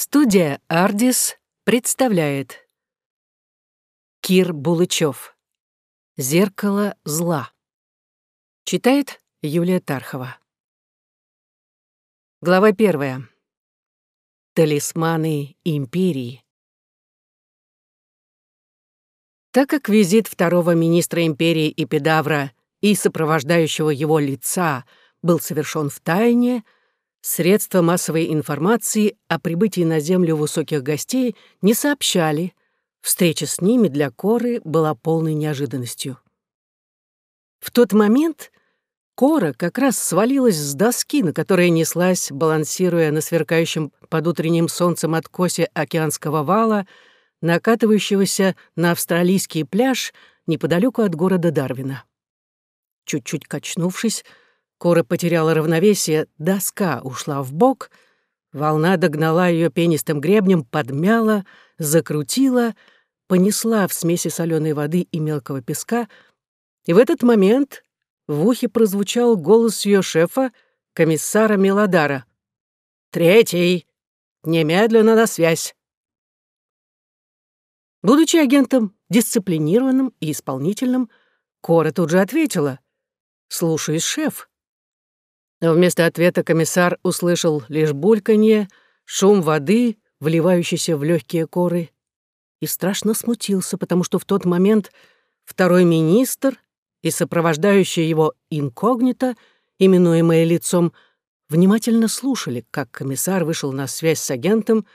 Студия «Ардис» представляет. Кир Булычев. «Зеркало зла» Читает Юлия Тархова. Глава первая. Талисманы империи. Так как визит второго министра империи Эпидавра и сопровождающего его лица был совершен в тайне, Средства массовой информации о прибытии на Землю высоких гостей не сообщали. Встреча с ними для Коры была полной неожиданностью. В тот момент Кора как раз свалилась с доски, на которой неслась, балансируя на сверкающем под утренним солнцем откосе океанского вала, накатывающегося на австралийский пляж неподалеку от города Дарвина. Чуть-чуть качнувшись, Кора потеряла равновесие, доска ушла в бок, волна догнала ее пенистым гребнем, подмяла, закрутила, понесла в смеси соленой воды и мелкого песка, и в этот момент в ухе прозвучал голос ее шефа, комиссара Мелодара. «Третий! Немедленно на связь!» Будучи агентом дисциплинированным и исполнительным, Кора тут же ответила. «Слушаюсь, шеф». Но вместо ответа комиссар услышал лишь бульканье, шум воды, вливающийся в легкие коры, и страшно смутился, потому что в тот момент второй министр и сопровождающий его инкогнито, именуемое лицом, внимательно слушали, как комиссар вышел на связь с агентом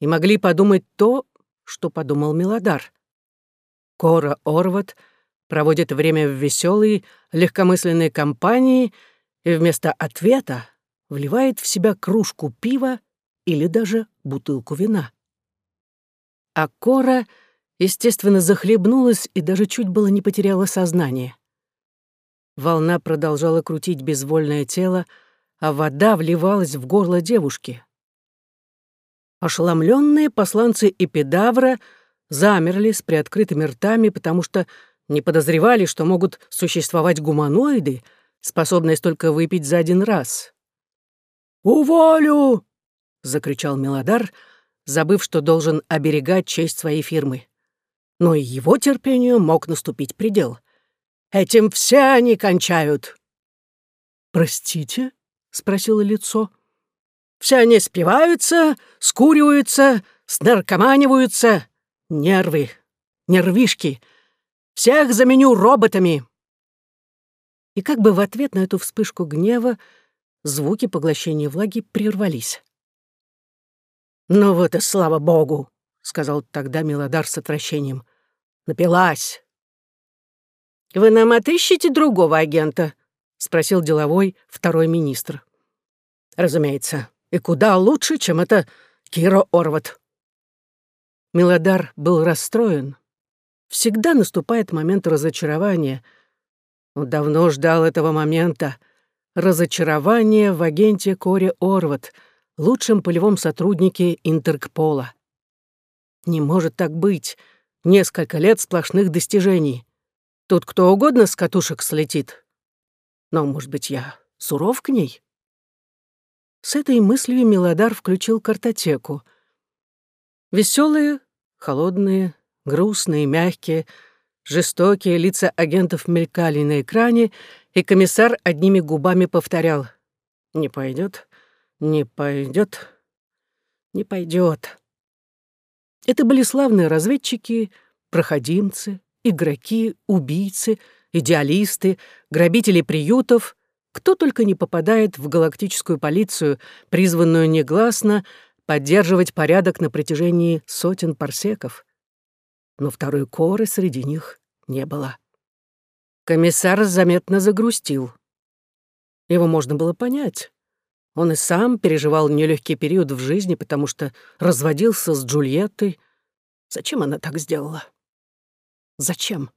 и могли подумать то, что подумал Мелодар. Кора Орват проводит время в веселой, легкомысленной компании — и вместо ответа вливает в себя кружку пива или даже бутылку вина. А Кора, естественно, захлебнулась и даже чуть было не потеряла сознание. Волна продолжала крутить безвольное тело, а вода вливалась в горло девушки. Ошеломленные посланцы Эпидавра замерли с приоткрытыми ртами, потому что не подозревали, что могут существовать гуманоиды — способная столько выпить за один раз. «Уволю!» — закричал Мелодар, забыв, что должен оберегать честь своей фирмы. Но и его терпению мог наступить предел. «Этим все они кончают!» «Простите?» — спросило лицо. «Все они спиваются, скуриваются, снаркоманиваются. Нервы, нервишки. Всех заменю роботами!» И как бы в ответ на эту вспышку гнева звуки поглощения влаги прервались. «Ну вот и слава богу!» — сказал тогда Милодар с отвращением. «Напилась!» «Вы нам отыщите другого агента?» — спросил деловой второй министр. «Разумеется. И куда лучше, чем это Киро Орват». Милодар был расстроен. Всегда наступает момент разочарования — давно ждал этого момента. Разочарование в агенте Коре Орват, лучшем полевом сотруднике Интеркпола. Не может так быть. Несколько лет сплошных достижений. Тут кто угодно с катушек слетит. Но, может быть, я суров к ней? С этой мыслью Милодар включил картотеку. Веселые, холодные, грустные, мягкие — Жестокие лица агентов мелькали на экране, и комиссар одними губами повторял. «Не пойдет, не пойдет, не пойдет». Это были славные разведчики, проходимцы, игроки, убийцы, идеалисты, грабители приютов, кто только не попадает в галактическую полицию, призванную негласно поддерживать порядок на протяжении сотен парсеков но второй коры среди них не было. Комиссар заметно загрустил. Его можно было понять. Он и сам переживал нелегкий период в жизни, потому что разводился с Джульеттой. Зачем она так сделала? Зачем?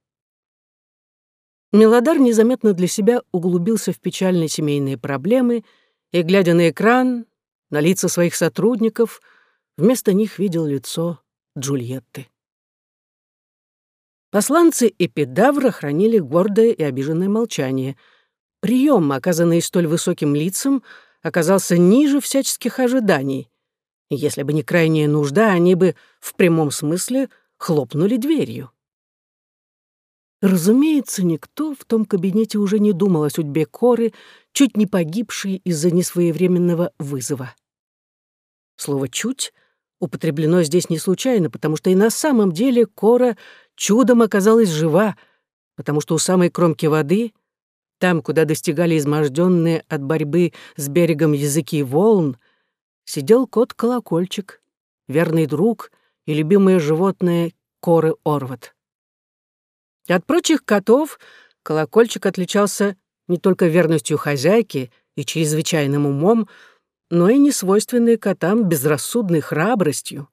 Мелодар незаметно для себя углубился в печальные семейные проблемы и, глядя на экран, на лица своих сотрудников, вместо них видел лицо Джульетты. Посланцы Эпидавра хранили гордое и обиженное молчание. Прием, оказанный столь высоким лицам, оказался ниже всяческих ожиданий. Если бы не крайняя нужда, они бы в прямом смысле хлопнули дверью. Разумеется, никто в том кабинете уже не думал о судьбе Коры, чуть не погибшей из-за несвоевременного вызова. Слово «чуть» употреблено здесь не случайно, потому что и на самом деле Кора чудом оказалась жива, потому что у самой кромки воды, там, куда достигали изможденные от борьбы с берегом языки волн, сидел кот-колокольчик, верный друг и любимое животное Коры Орват. От прочих котов колокольчик отличался не только верностью хозяйки и чрезвычайным умом, но и несвойственной котам безрассудной храбростью.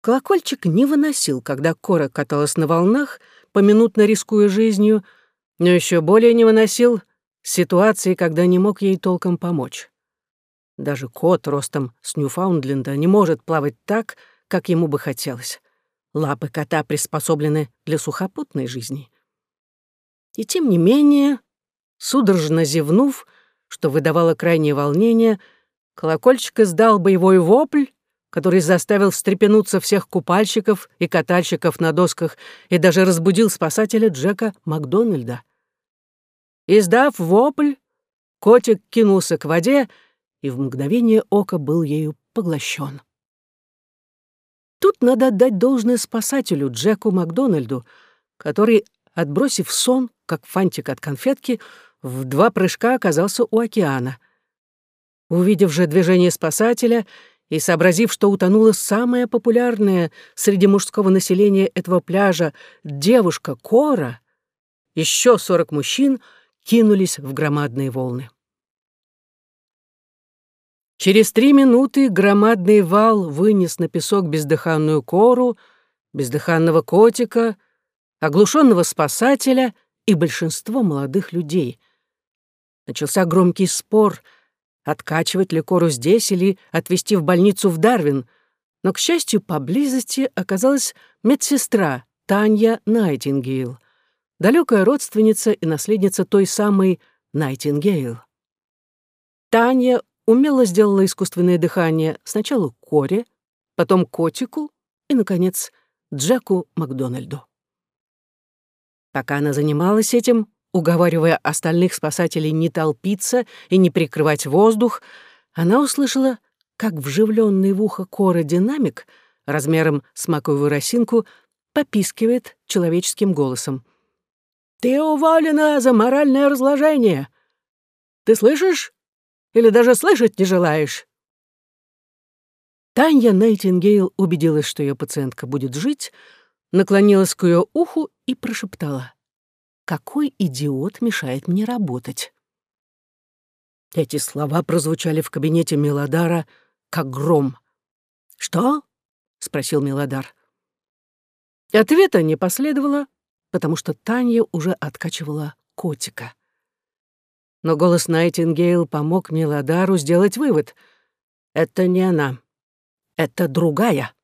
Колокольчик не выносил, когда Кора каталась на волнах, поминутно рискуя жизнью, но еще более не выносил ситуации, когда не мог ей толком помочь. Даже кот ростом с Ньюфаундленда не может плавать так, как ему бы хотелось. Лапы кота приспособлены для сухопутной жизни. И тем не менее, судорожно зевнув, что выдавало крайнее волнение, колокольчик издал боевой вопль, который заставил встрепенуться всех купальщиков и катальщиков на досках и даже разбудил спасателя Джека Макдональда. Издав вопль, котик кинулся к воде и в мгновение ока был ею поглощен. Тут надо отдать должное спасателю Джеку Макдональду, который, отбросив сон, как фантик от конфетки, в два прыжка оказался у океана. Увидев же движение спасателя и сообразив, что утонула самая популярная среди мужского населения этого пляжа девушка Кора, еще сорок мужчин кинулись в громадные волны. Через три минуты громадный вал вынес на песок бездыханную кору, бездыханного котика, оглушенного спасателя и большинство молодых людей. Начался громкий спор, откачивать ли кору здесь или отвезти в больницу в Дарвин, но, к счастью, поблизости оказалась медсестра Таня Найтингейл, далекая родственница и наследница той самой Найтингейл. Таня умело сделала искусственное дыхание сначала Коре, потом котику и, наконец, Джеку Макдональду. Пока она занималась этим, уговаривая остальных спасателей не толпиться и не прикрывать воздух, она услышала, как вживленный в ухо Коры динамик размером с маковую росинку попискивает человеческим голосом. «Ты уволена за моральное разложение! Ты слышишь? Или даже слышать не желаешь?» Таня Найтингейл убедилась, что ее пациентка будет жить, наклонилась к ее уху и прошептала. «Какой идиот мешает мне работать?» Эти слова прозвучали в кабинете Мелодара как гром. «Что?» — спросил Мелодар. Ответа не последовало, потому что Таня уже откачивала котика. Но голос Найтингейл помог Мелодару сделать вывод. Это не она. Это другая.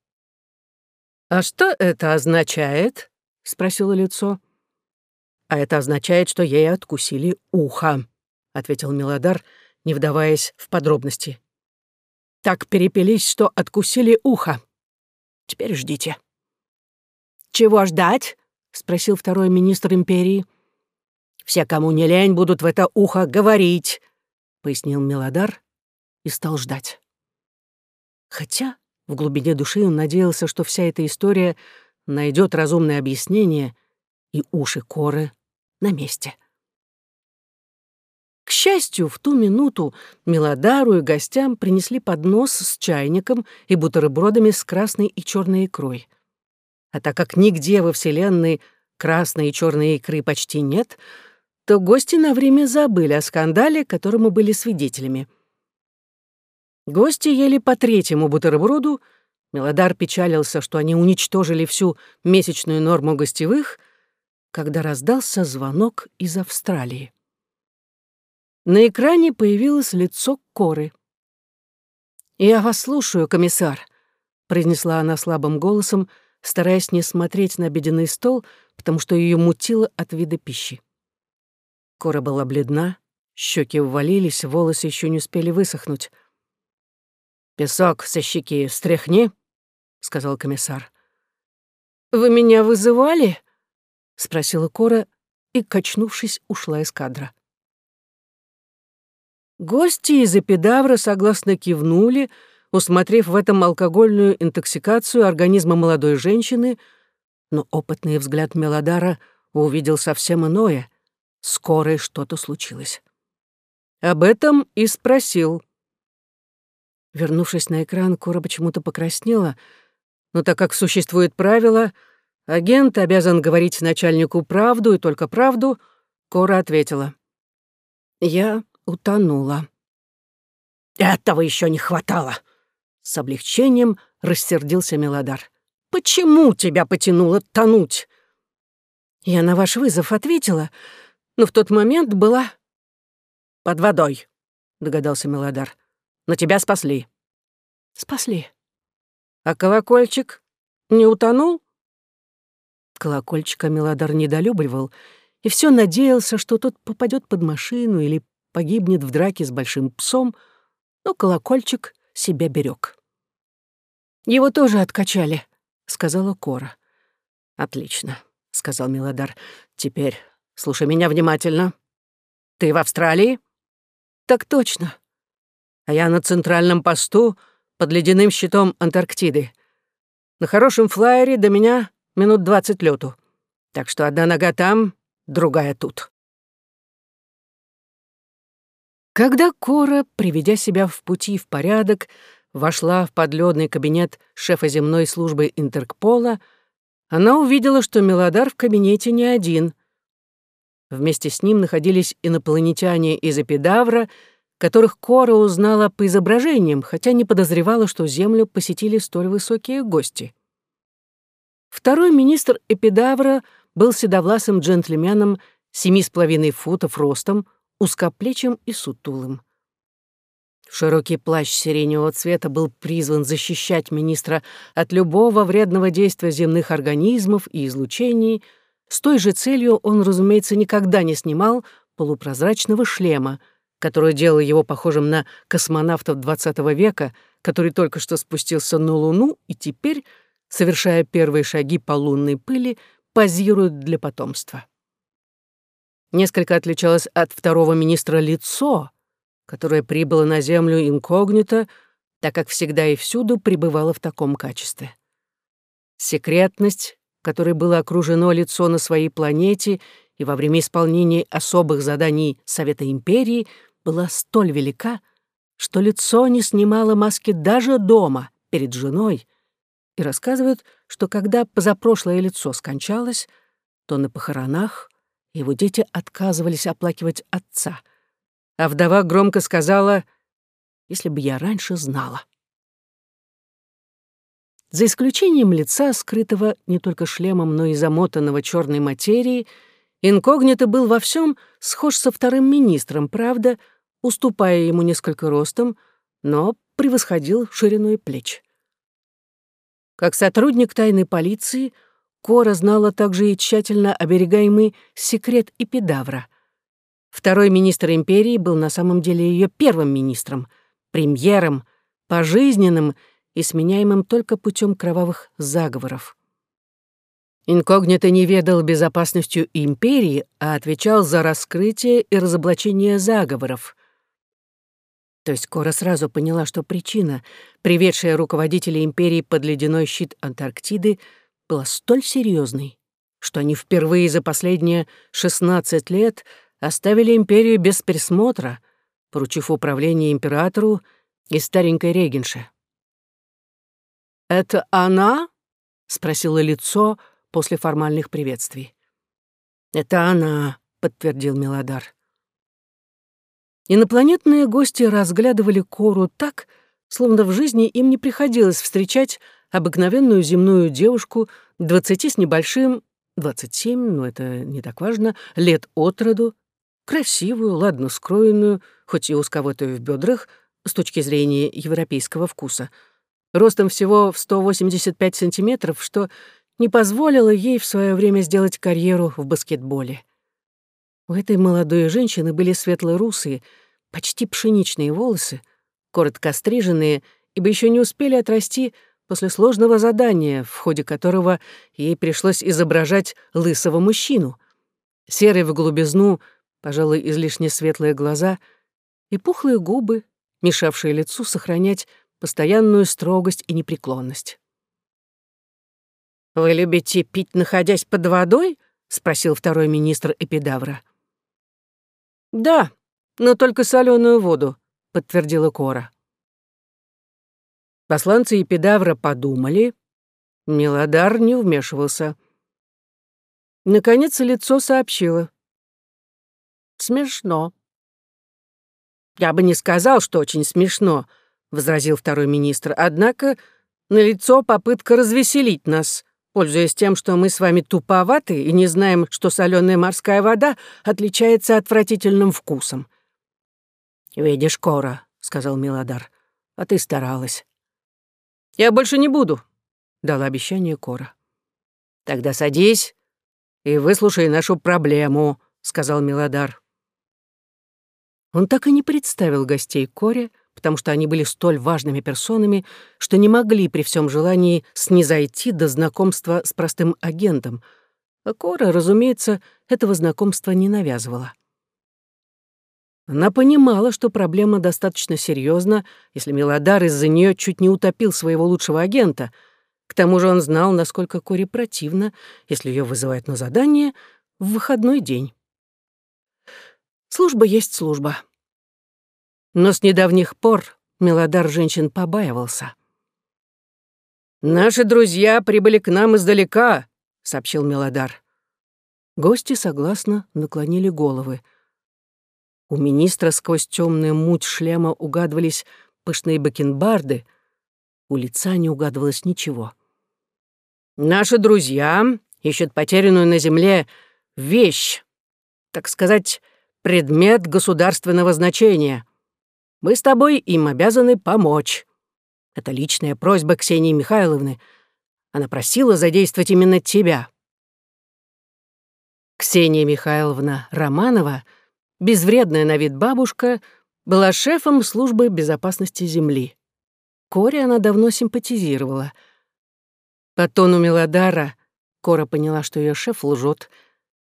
«А что это означает?» — спросило лицо. «А это означает, что ей откусили ухо», — ответил Мелодар, не вдаваясь в подробности. «Так перепились, что откусили ухо. Теперь ждите». «Чего ждать?» — спросил второй министр империи. Все, кому не лень, будут в это ухо говорить», — пояснил Мелодар и стал ждать. Хотя в глубине души он надеялся, что вся эта история найдет разумное объяснение, и уши коры на месте. К счастью, в ту минуту Мелодару и гостям принесли поднос с чайником и бутербродами с красной и черной икрой. А так как нигде во Вселенной красной и черной икры почти нет — то гости на время забыли о скандале, которому были свидетелями. Гости ели по третьему бутерброду, Мелодар печалился, что они уничтожили всю месячную норму гостевых, когда раздался звонок из Австралии. На экране появилось лицо Коры. «Я вас слушаю, комиссар», — произнесла она слабым голосом, стараясь не смотреть на обеденный стол, потому что ее мутило от вида пищи. Кора была бледна, щеки ввалились, волосы еще не успели высохнуть. «Песок со щеки стряхни», — сказал комиссар. «Вы меня вызывали?» — спросила Кора и, качнувшись, ушла из кадра. Гости из эпидавра согласно кивнули, усмотрев в этом алкогольную интоксикацию организма молодой женщины, но опытный взгляд Мелодара увидел совсем иное. Скоро что-то случилось. Об этом и спросил. Вернувшись на экран, Кора почему-то покраснела, но так как существует правило, агент обязан говорить начальнику правду и только правду, Кора ответила. «Я утонула». «Этого еще не хватало!» С облегчением рассердился Мелодар. «Почему тебя потянуло тонуть?» Я на ваш вызов ответила, но в тот момент была «Под водой», — догадался Мелодар. «Но тебя спасли». «Спасли». «А колокольчик не утонул?» Колокольчика Мелодар недолюбливал и все надеялся, что тот попадет под машину или погибнет в драке с большим псом, но колокольчик себя берег. «Его тоже откачали», — сказала Кора. «Отлично», — сказал Мелодар. «Теперь слушай меня внимательно. Ты в Австралии?» «Так точно. А я на центральном посту под ледяным щитом Антарктиды. На хорошем флайере до меня минут двадцать лету. Так что одна нога там, другая тут». Когда Кора, приведя себя в пути в порядок, вошла в подледный кабинет шефа земной службы Интерпола, она увидела, что Мелодар в кабинете не один. Вместе с ним находились инопланетяне из Эпидавра, которых Кора узнала по изображениям, хотя не подозревала, что Землю посетили столь высокие гости. Второй министр Эпидавра был седовласым джентльменом семи с половиной футов ростом, узкоплечим и сутулым. Широкий плащ сиреневого цвета был призван защищать министра от любого вредного действия земных организмов и излучений — с той же целью он, разумеется, никогда не снимал полупрозрачного шлема, который делал его похожим на космонавтов XX века, который только что спустился на Луну и теперь, совершая первые шаги по лунной пыли, позирует для потомства. Несколько отличалось от второго министра лицо, которое прибыло на Землю инкогнито, так как всегда и всюду пребывало в таком качестве. Секретность, которой было окружено лицо на своей планете и во время исполнения особых заданий Совета Империи, была столь велика, что лицо не снимало маски даже дома, перед женой, и рассказывают, что когда позапрошлое лицо скончалось, то на похоронах его дети отказывались оплакивать отца, а вдова громко сказала «Если бы я раньше знала». За исключением лица, скрытого не только шлемом, но и замотанного черной материей, инкогнито был во всем схож со вторым министром, правда, уступая ему несколько ростом, но превосходил шириной плеч. Как сотрудник тайной полиции, Кора знала также и тщательно оберегаемый секрет Эпидавра. Второй министр империи был на самом деле ее первым министром, премьером, пожизненным и сменяемым только путем кровавых заговоров. Инкогнито не ведал безопасностью империи, а отвечал за раскрытие и разоблачение заговоров. То есть Кора сразу поняла, что причина, приведшая руководителей империи под ледяной щит Антарктиды, была столь серьезной, что они впервые за последние 16 лет оставили империю без присмотра, поручив управление императору и старенькой регенше. «Это она?» — спросило лицо после формальных приветствий. «Это она», — подтвердил Мелодар. Инопланетные гости разглядывали Кору так, словно в жизни им не приходилось встречать обыкновенную земную девушку двадцати с небольшим, двадцать семь, но это не так важно, лет от роду, красивую, ладно скроенную, хоть и узковатую в бедрах, с точки зрения европейского вкуса — ростом всего в 185 сантиметров, что не позволило ей в свое время сделать карьеру в баскетболе. У этой молодой женщины были светло-русые, почти пшеничные волосы, коротко стриженные ибо еще не успели отрасти после сложного задания, в ходе которого ей пришлось изображать лысого мужчину. Серые в голубизну, пожалуй, излишне светлые глаза и пухлые губы, мешавшие лицу сохранять постоянную строгость и непреклонность. «Вы любите пить, находясь под водой?» — спросил второй министр Эпидавра. «Да, но только соленую воду», — подтвердила Кора. Посланцы Эпидавра подумали. Мелодар не вмешивался. Наконец лицо сообщило. «Смешно». «Я бы не сказал, что очень смешно», — возразил второй министр. «Однако налицо попытка развеселить нас пользуясь тем, что мы с вами туповаты и не знаем, что соленая морская вода отличается отвратительным вкусом. «Видишь, Кора», — сказал Милодар, — «а ты старалась». «Я больше не буду», — дала обещание Кора. «Тогда садись и выслушай нашу проблему», — сказал Милодар. Он так и не представил гостей Коре, потому что они были столь важными персонами, что не могли при всем желании снизойти до знакомства с простым агентом. А Кора, разумеется, этого знакомства не навязывала. Она понимала, что проблема достаточно серьезна, если Мелодар из-за нее чуть не утопил своего лучшего агента. К тому же он знал, насколько Коре противно, если ее вызывают на задание в выходной день. Служба есть служба. Но с недавних пор Мелодар женщин побаивался. «Наши друзья прибыли к нам издалека», — сообщил Мелодар. Гости согласно наклонили головы. У министра сквозь темную муть шлема угадывались пышные бакенбарды, у лица не угадывалось ничего. «Наши друзья ищут потерянную на земле вещь, так сказать, предмет государственного значения. Мы с тобой им обязаны помочь. Это личная просьба Ксении Михайловны. Она просила задействовать именно тебя. Ксения Михайловна Романова, безвредная на вид бабушка, была шефом службы безопасности Земли. Коре она давно симпатизировала. По тону Мелодара Кора поняла, что ее шеф лжет.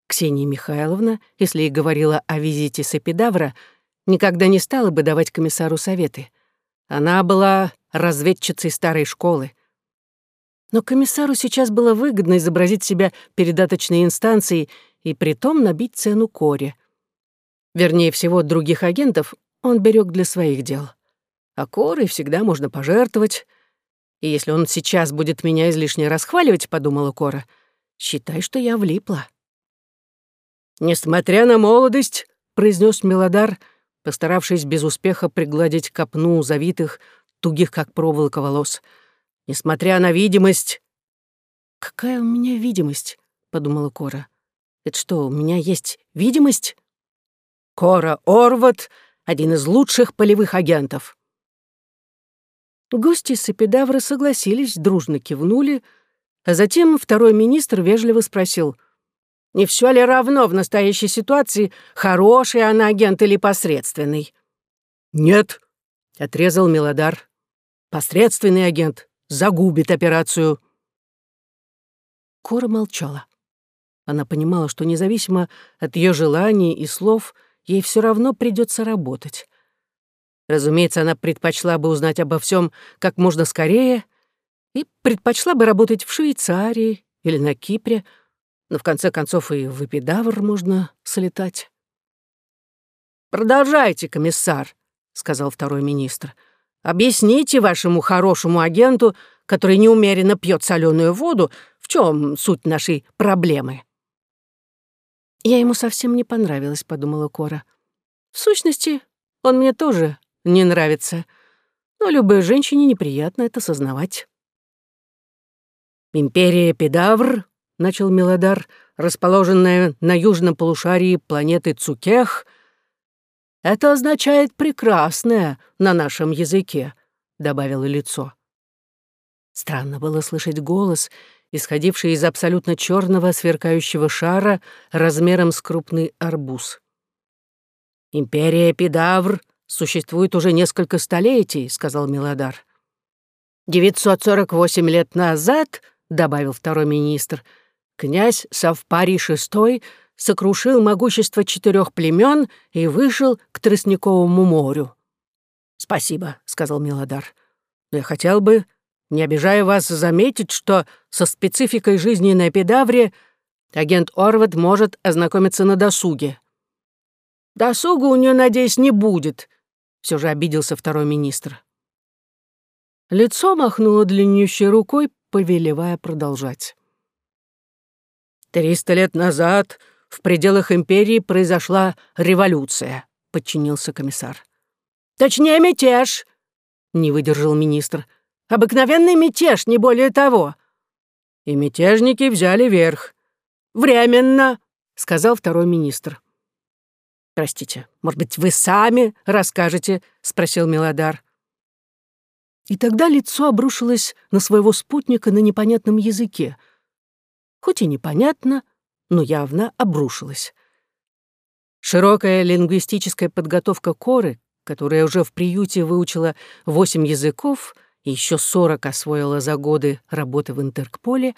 Ксения Михайловна, если и говорила о визите с Эпидавра, никогда не стала бы давать комиссару советы. Она была разведчицей старой школы. Но комиссару сейчас было выгодно изобразить себя передаточной инстанцией и притом набить цену Коре. Вернее всего, других агентов он берег для своих дел. А Корой всегда можно пожертвовать. И если он сейчас будет меня излишне расхваливать, подумала Кора, считай, что я влипла. «Несмотря на молодость», — произнес Мелодар, — постаравшись без успеха пригладить копну завитых, тугих как проволока волос. Несмотря на видимость... «Какая у меня видимость?» — подумала Кора. «Это что, у меня есть видимость?» «Кора Орват — один из лучших полевых агентов». Гости Сапидавра согласились, дружно кивнули, а затем второй министр вежливо спросил, не все ли равно в настоящей ситуации, хороший она агент или посредственный? «Нет», — отрезал Мелодар. «Посредственный агент загубит операцию». Кора молчала. Она понимала, что независимо от ее желаний и слов, ей все равно придется работать. Разумеется, она предпочла бы узнать обо всем как можно скорее и предпочла бы работать в Швейцарии или на Кипре, но в конце концов и в эпидавр можно слетать. «Продолжайте, комиссар», — сказал второй министр. «Объясните вашему хорошему агенту, который неумеренно пьет соленую воду, в чем суть нашей проблемы». «Я ему совсем не понравилась», — подумала Кора. «В сущности, он мне тоже не нравится, но любой женщине неприятно это сознавать». Империя Педавр — начал Мелодар, расположенная на южном полушарии планеты Цукех. «Это означает «прекрасное» на нашем языке», — добавило лицо. Странно было слышать голос, исходивший из абсолютно черного сверкающего шара размером с крупный арбуз. «Империя Педавр существует уже несколько столетий», — сказал Мелодар. 948 лет назад, — добавил второй министр, — князь Савпарий VI сокрушил могущество четырех племен и вышел к Тростниковому морю. «Спасибо», — сказал Милодар. «Но я хотел бы, не обижая вас, заметить, что со спецификой жизни на Эпидавре агент Орват может ознакомиться на досуге». «Досуга у нее, надеюсь, не будет», — все же обиделся второй министр. Лицо махнуло длиннющей рукой, повелевая продолжать. «Триста лет назад в пределах империи произошла революция», — подчинился комиссар. «Точнее, мятеж», — не выдержал министр. «Обыкновенный мятеж, не более того». И мятежники взяли верх. «Временно», — сказал второй министр. «Простите, может быть, вы сами расскажете?» — спросил Милодар. И тогда лицо обрушилось на своего спутника на непонятном языке. Хоть и непонятно, но явно обрушилось. Широкая лингвистическая подготовка Коры, которая уже в приюте выучила восемь языков и еще сорок освоила за годы работы в Интеркполе,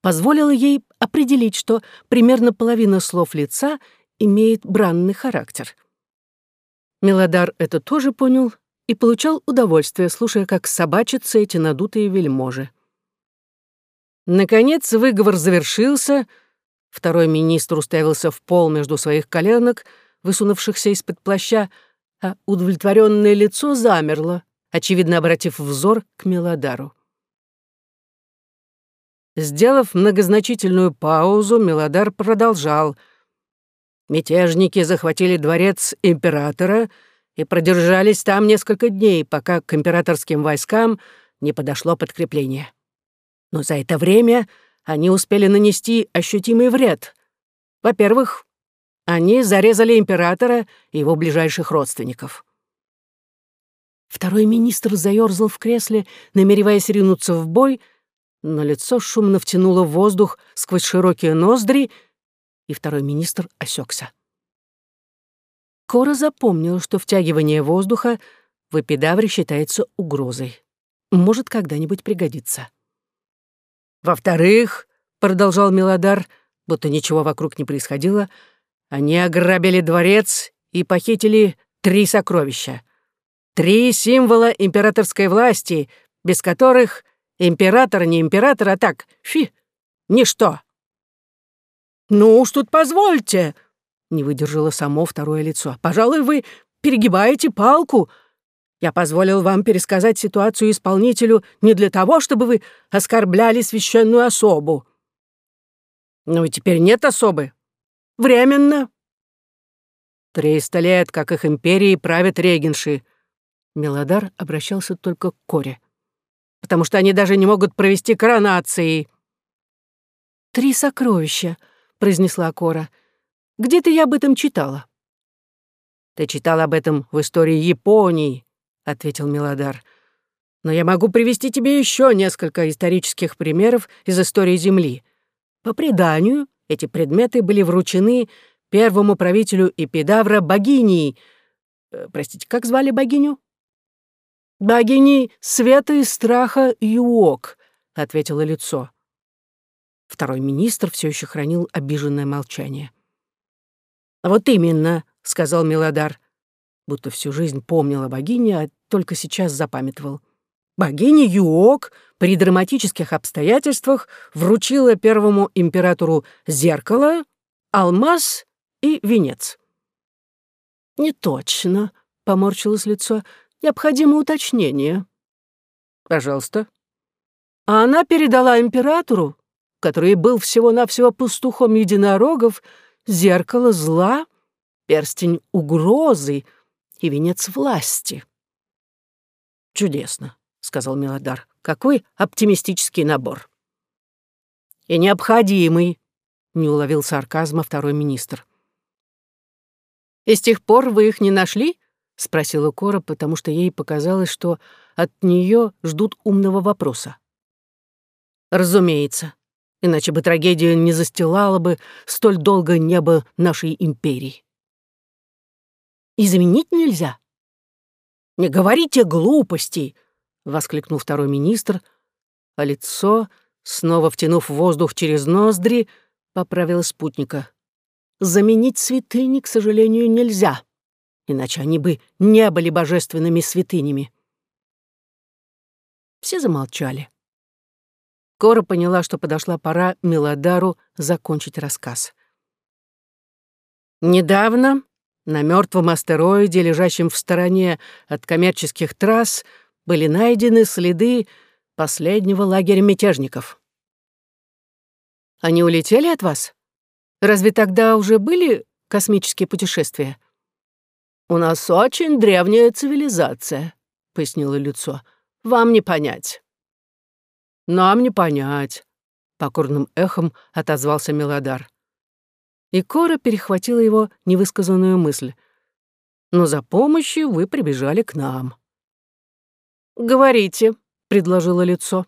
позволила ей определить, что примерно половина слов лица имеет бранный характер. Мелодар это тоже понял и получал удовольствие, слушая, как собачатся эти надутые вельможи. Наконец выговор завершился, второй министр уставился в пол между своих коленок, высунувшихся из-под плаща, а удовлетворенное лицо замерло, очевидно обратив взор к Мелодару. Сделав многозначительную паузу, Мелодар продолжал. «Мятежники захватили дворец императора — и продержались там несколько дней, пока к императорским войскам не подошло подкрепление. Но за это время они успели нанести ощутимый вред. Во-первых, они зарезали императора и его ближайших родственников. Второй министр заёрзал в кресле, намереваясь ринуться в бой, но лицо шумно втянуло воздух сквозь широкие ноздри, и второй министр осекся. Кора запомнил, что втягивание воздуха в эпидавре считается угрозой. Может когда-нибудь пригодиться. «Во-вторых», — продолжал Мелодар, будто ничего вокруг не происходило, «они ограбили дворец и похитили три сокровища. Три символа императорской власти, без которых император не император, а так, фи, ничто». «Ну уж тут позвольте», не выдержало само второе лицо. «Пожалуй, вы перегибаете палку. Я позволил вам пересказать ситуацию исполнителю не для того, чтобы вы оскорбляли священную особу». «Но ведь теперь нет особы. Временно». «Триста лет, как их империи правят регенши». Мелодар обращался только к Коре. «Потому что они даже не могут провести коронации». «Три сокровища», — произнесла Кора. Где-то я об этом читала». «Ты читал об этом в истории Японии», — ответил Милодар. «Но я могу привести тебе еще несколько исторических примеров из истории Земли. По преданию, эти предметы были вручены первому правителю Эпидавра богиней. Э, простите, как звали богиню?» «Богиней света и страха Юок», — ответило лицо. Второй министр все еще хранил обиженное молчание. «Вот именно», — сказал Милодар, будто всю жизнь помнил о богине, а только сейчас запамятовал. Богиня Юок при драматических обстоятельствах вручила первому императору зеркало, алмаз и венец. «Не точно», — поморщилось лицо, — «необходимо уточнение». «Пожалуйста». А она передала императору, который был всего-навсего пастухом единорогов, зеркало зла, перстень угрозы и венец власти. «Чудесно», — сказал Милодар. «Какой оптимистический набор». «И необходимый», — не уловил сарказма второй министр. «И с тех пор вы их не нашли?» — спросила Кора, потому что ей показалось, что от нее ждут умного вопроса. «Разумеется», иначе бы трагедия не застилала бы столь долго небо нашей империи. Изменить нельзя. Не говорите глупостей, — воскликнул второй министр, а лицо, снова втянув воздух через ноздри, поправило спутника. «Заменить святыни, к сожалению, нельзя, иначе они бы не были божественными святынями». Все замолчали. Кора поняла, что подошла пора Мелодару закончить рассказ. Недавно на мертвом астероиде, лежащем в стороне от коммерческих трасс, были найдены следы последнего лагеря мятежников. Они улетели от вас? Разве тогда уже были космические путешествия? У нас очень древняя цивилизация, пояснило лицо. Вам не понять. Нам не понять, покорным эхом отозвался Мелодар. И Кора перехватила его невысказанную мысль. Но за помощью вы прибежали к нам. «Говорите», — предложило лицо.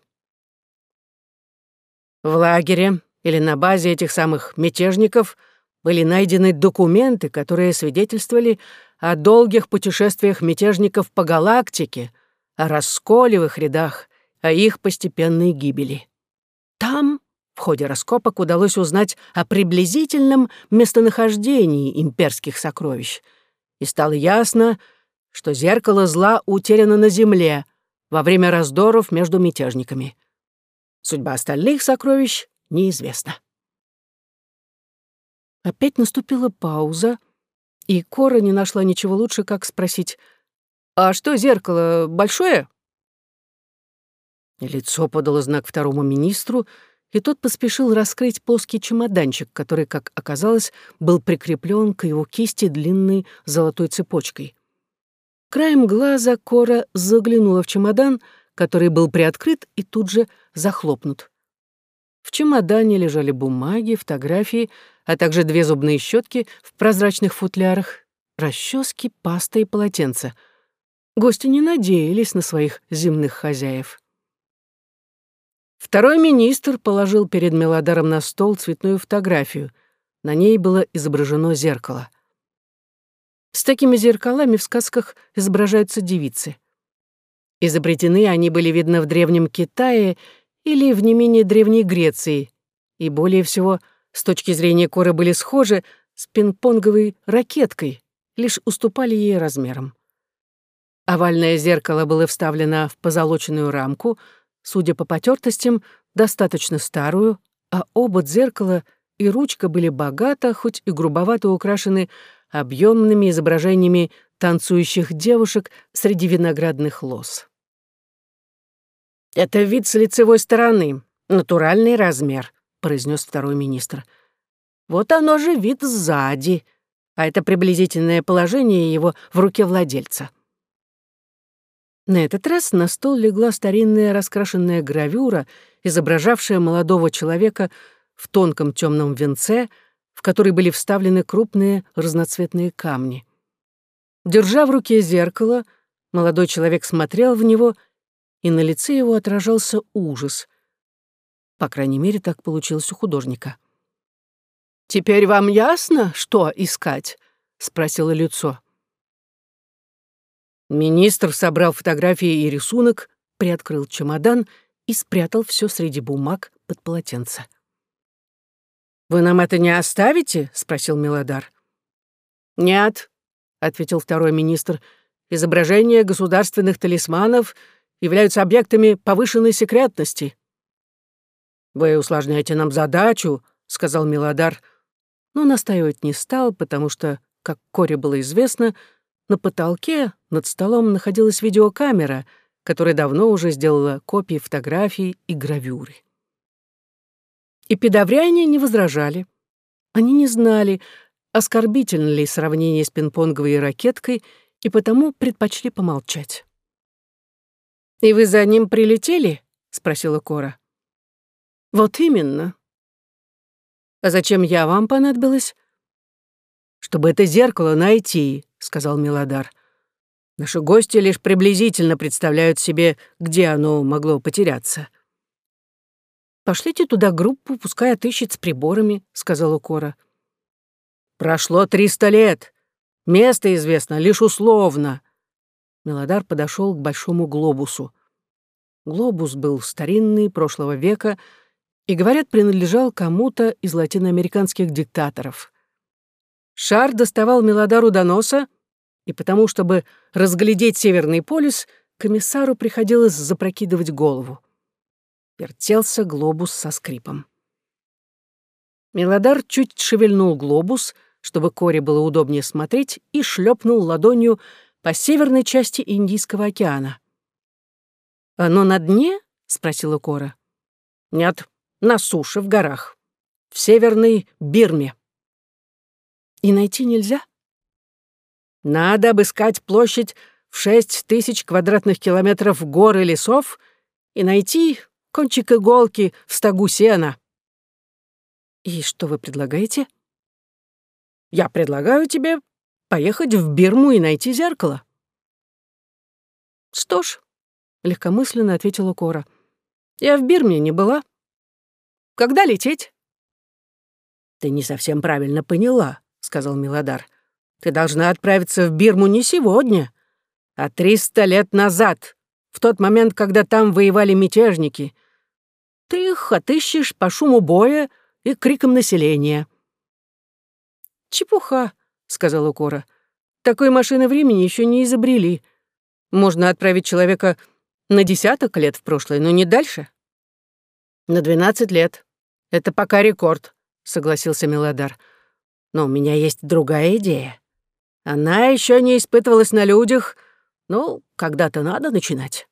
В лагере или на базе этих самых мятежников были найдены документы, которые свидетельствовали о долгих путешествиях мятежников по галактике, о расколе рядах, о их постепенной гибели. Там, в ходе раскопок, удалось узнать о приблизительном местонахождении имперских сокровищ, и стало ясно, что зеркало зла утеряно на Земле — во время раздоров между мятежниками. Судьба остальных сокровищ неизвестна. Опять наступила пауза, и Кора не нашла ничего лучше, как спросить, «А что, зеркало большое?» Лицо подало знак второму министру, и тот поспешил раскрыть плоский чемоданчик, который, как оказалось, был прикреплен к его кисти длинной золотой цепочкой. Краем глаза Кора заглянула в чемодан, который был приоткрыт и тут же захлопнут. В чемодане лежали бумаги, фотографии, а также две зубные щетки в прозрачных футлярах, расчески, паста и полотенца. Гости не надеялись на своих земных хозяев. Второй министр положил перед Мелодаром на стол цветную фотографию. На ней было изображено зеркало. С такими зеркалами в сказках изображаются девицы. Изобретены они были, видно, в Древнем Китае или в не менее Древней Греции, и более всего, с точки зрения коры, были схожи с пинг-понговой ракеткой, лишь уступали ей размером. Овальное зеркало было вставлено в позолоченную рамку, судя по потертостям, достаточно старую, а обод зеркала и ручка были богато, хоть и грубовато украшены объемными изображениями танцующих девушек среди виноградных лоз. «Это вид с лицевой стороны, натуральный размер», — произнес второй министр. «Вот оно же вид сзади, а это приблизительное положение его в руке владельца». На этот раз на стол легла старинная раскрашенная гравюра, изображавшая молодого человека в тонком темном венце — в который были вставлены крупные разноцветные камни. Держа в руке зеркало, молодой человек смотрел в него, и на лице его отражался ужас. По крайней мере, так получилось у художника. «Теперь вам ясно, что искать?» — спросило лицо. Министр собрал фотографии и рисунок, приоткрыл чемодан и спрятал все среди бумаг под полотенце. «Вы нам это не оставите?» — спросил Милодар. «Нет», — ответил второй министр, — «изображения государственных талисманов являются объектами повышенной секретности». «Вы усложняете нам задачу», — сказал Милодар, но настаивать не стал, потому что, как Коре было известно, на потолке над столом находилась видеокамера, которая давно уже сделала копии фотографий и гравюры. И педовряне не возражали. Они не знали, оскорбительно ли сравнение с пинг-понговой ракеткой, и потому предпочли помолчать. «И вы за ним прилетели?» — спросила Кора. «Вот именно». «А зачем я вам понадобилась?» «Чтобы это зеркало найти», — сказал Милодар. «Наши гости лишь приблизительно представляют себе, где оно могло потеряться. «Пошлите туда группу, пускай отыщет с приборами», — сказала Кора. «Прошло триста лет. Место известно лишь условно». Мелодар подошел к большому глобусу. Глобус был старинный, прошлого века, и, говорят, принадлежал кому-то из латиноамериканских диктаторов. Шар доставал Мелодару до носа, и потому, чтобы разглядеть Северный полюс, комиссару приходилось запрокидывать голову. Вертелся глобус со скрипом. Мелодар чуть шевельнул глобус, чтобы Коре было удобнее смотреть, и шлепнул ладонью по северной части Индийского океана. «Оно на дне?» — спросила Кора. «Нет, на суше, в горах. В северной Бирме». «И найти нельзя?» «Надо обыскать площадь в шесть тысяч квадратных километров гор и лесов и найти кончик иголки в стогу сена». «И что вы предлагаете?» «Я предлагаю тебе поехать в Бирму и найти зеркало». «Что ж», — легкомысленно ответила Кора, — «я в Бирме не была. Когда лететь?» «Ты не совсем правильно поняла», — сказал Милодар. «Ты должна отправиться в Бирму не сегодня, а триста лет назад, в тот момент, когда там воевали мятежники. Ты их отыщешь по шуму боя и крикам населения». «Чепуха», — сказала Кора. «Такой машины времени еще не изобрели. Можно отправить человека на десяток лет в прошлое, но не дальше». «На двенадцать лет. Это пока рекорд», — согласился Мелодар. «Но у меня есть другая идея. Она еще не испытывалась на людях, ну, когда-то надо начинать».